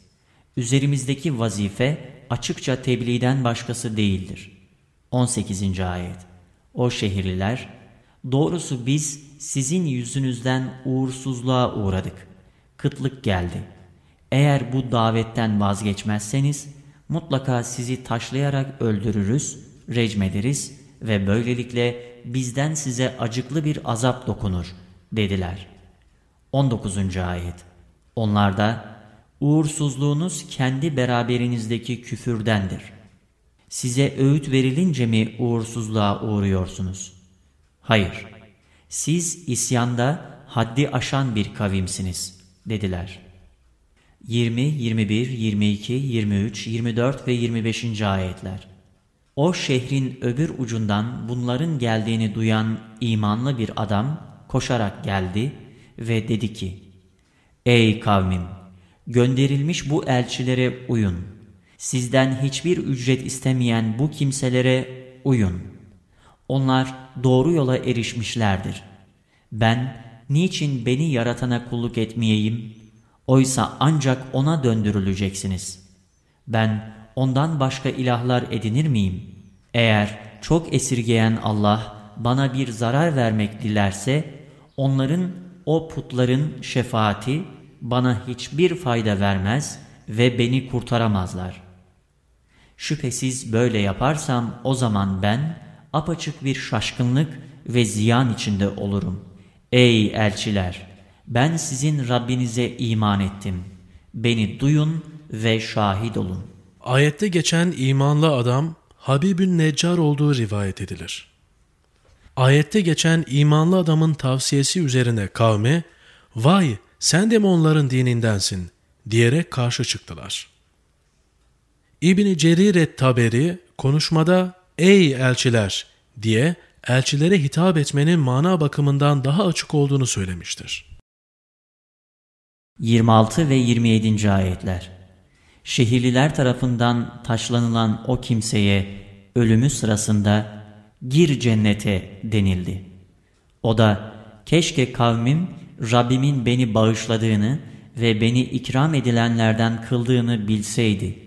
Üzerimizdeki vazife açıkça tebliğden başkası değildir. 18. ayet O şehirliler, doğrusu biz sizin yüzünüzden uğursuzluğa uğradık. Kıtlık geldi. Eğer bu davetten vazgeçmezseniz mutlaka sizi taşlayarak öldürürüz, recmederiz ve böylelikle bizden size acıklı bir azap dokunur dediler. 19. ayet Onlar da uğursuzluğunuz kendi beraberinizdeki küfürdendir. Size öğüt verilince mi uğursuzluğa uğruyorsunuz? Hayır, siz isyanda haddi aşan bir kavimsiniz dediler. 20, 21, 22, 23, 24 ve 25. ayetler O şehrin öbür ucundan bunların geldiğini duyan imanlı bir adam koşarak geldi ve dedi ki, Ey kavmim! Gönderilmiş bu elçilere uyun. Sizden hiçbir ücret istemeyen bu kimselere uyun. Onlar doğru yola erişmişlerdir. Ben niçin beni yaratana kulluk etmeyeyim? Oysa ancak ona döndürüleceksiniz. Ben ondan başka ilahlar edinir miyim? Eğer çok esirgeyen Allah bana bir zarar vermek dilerse, onların o putların şefaati bana hiçbir fayda vermez ve beni kurtaramazlar. Şüphesiz böyle yaparsam o zaman ben apaçık bir şaşkınlık ve ziyan içinde olurum. Ey elçiler! Ben sizin Rabbinize iman ettim. Beni duyun ve şahit olun. Ayette geçen imanlı adam Habibün Neccar olduğu rivayet edilir. Ayette geçen imanlı adamın tavsiyesi üzerine kavmi, vay sen de mi onların dinindensin diyerek karşı çıktılar. İbni Cerir et Taberi konuşmada ey elçiler diye elçilere hitap etmenin mana bakımından daha açık olduğunu söylemiştir. 26 ve 27. ayetler Şehirliler tarafından taşlanılan o kimseye ölümü sırasında gir cennete denildi. O da keşke kavmim Rabbimin beni bağışladığını ve beni ikram edilenlerden kıldığını bilseydi.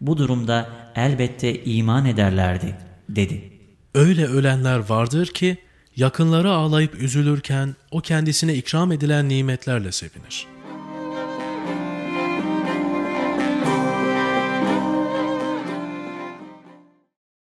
Bu durumda elbette iman ederlerdi dedi. Öyle ölenler vardır ki yakınları ağlayıp üzülürken o kendisine ikram edilen nimetlerle sevinir.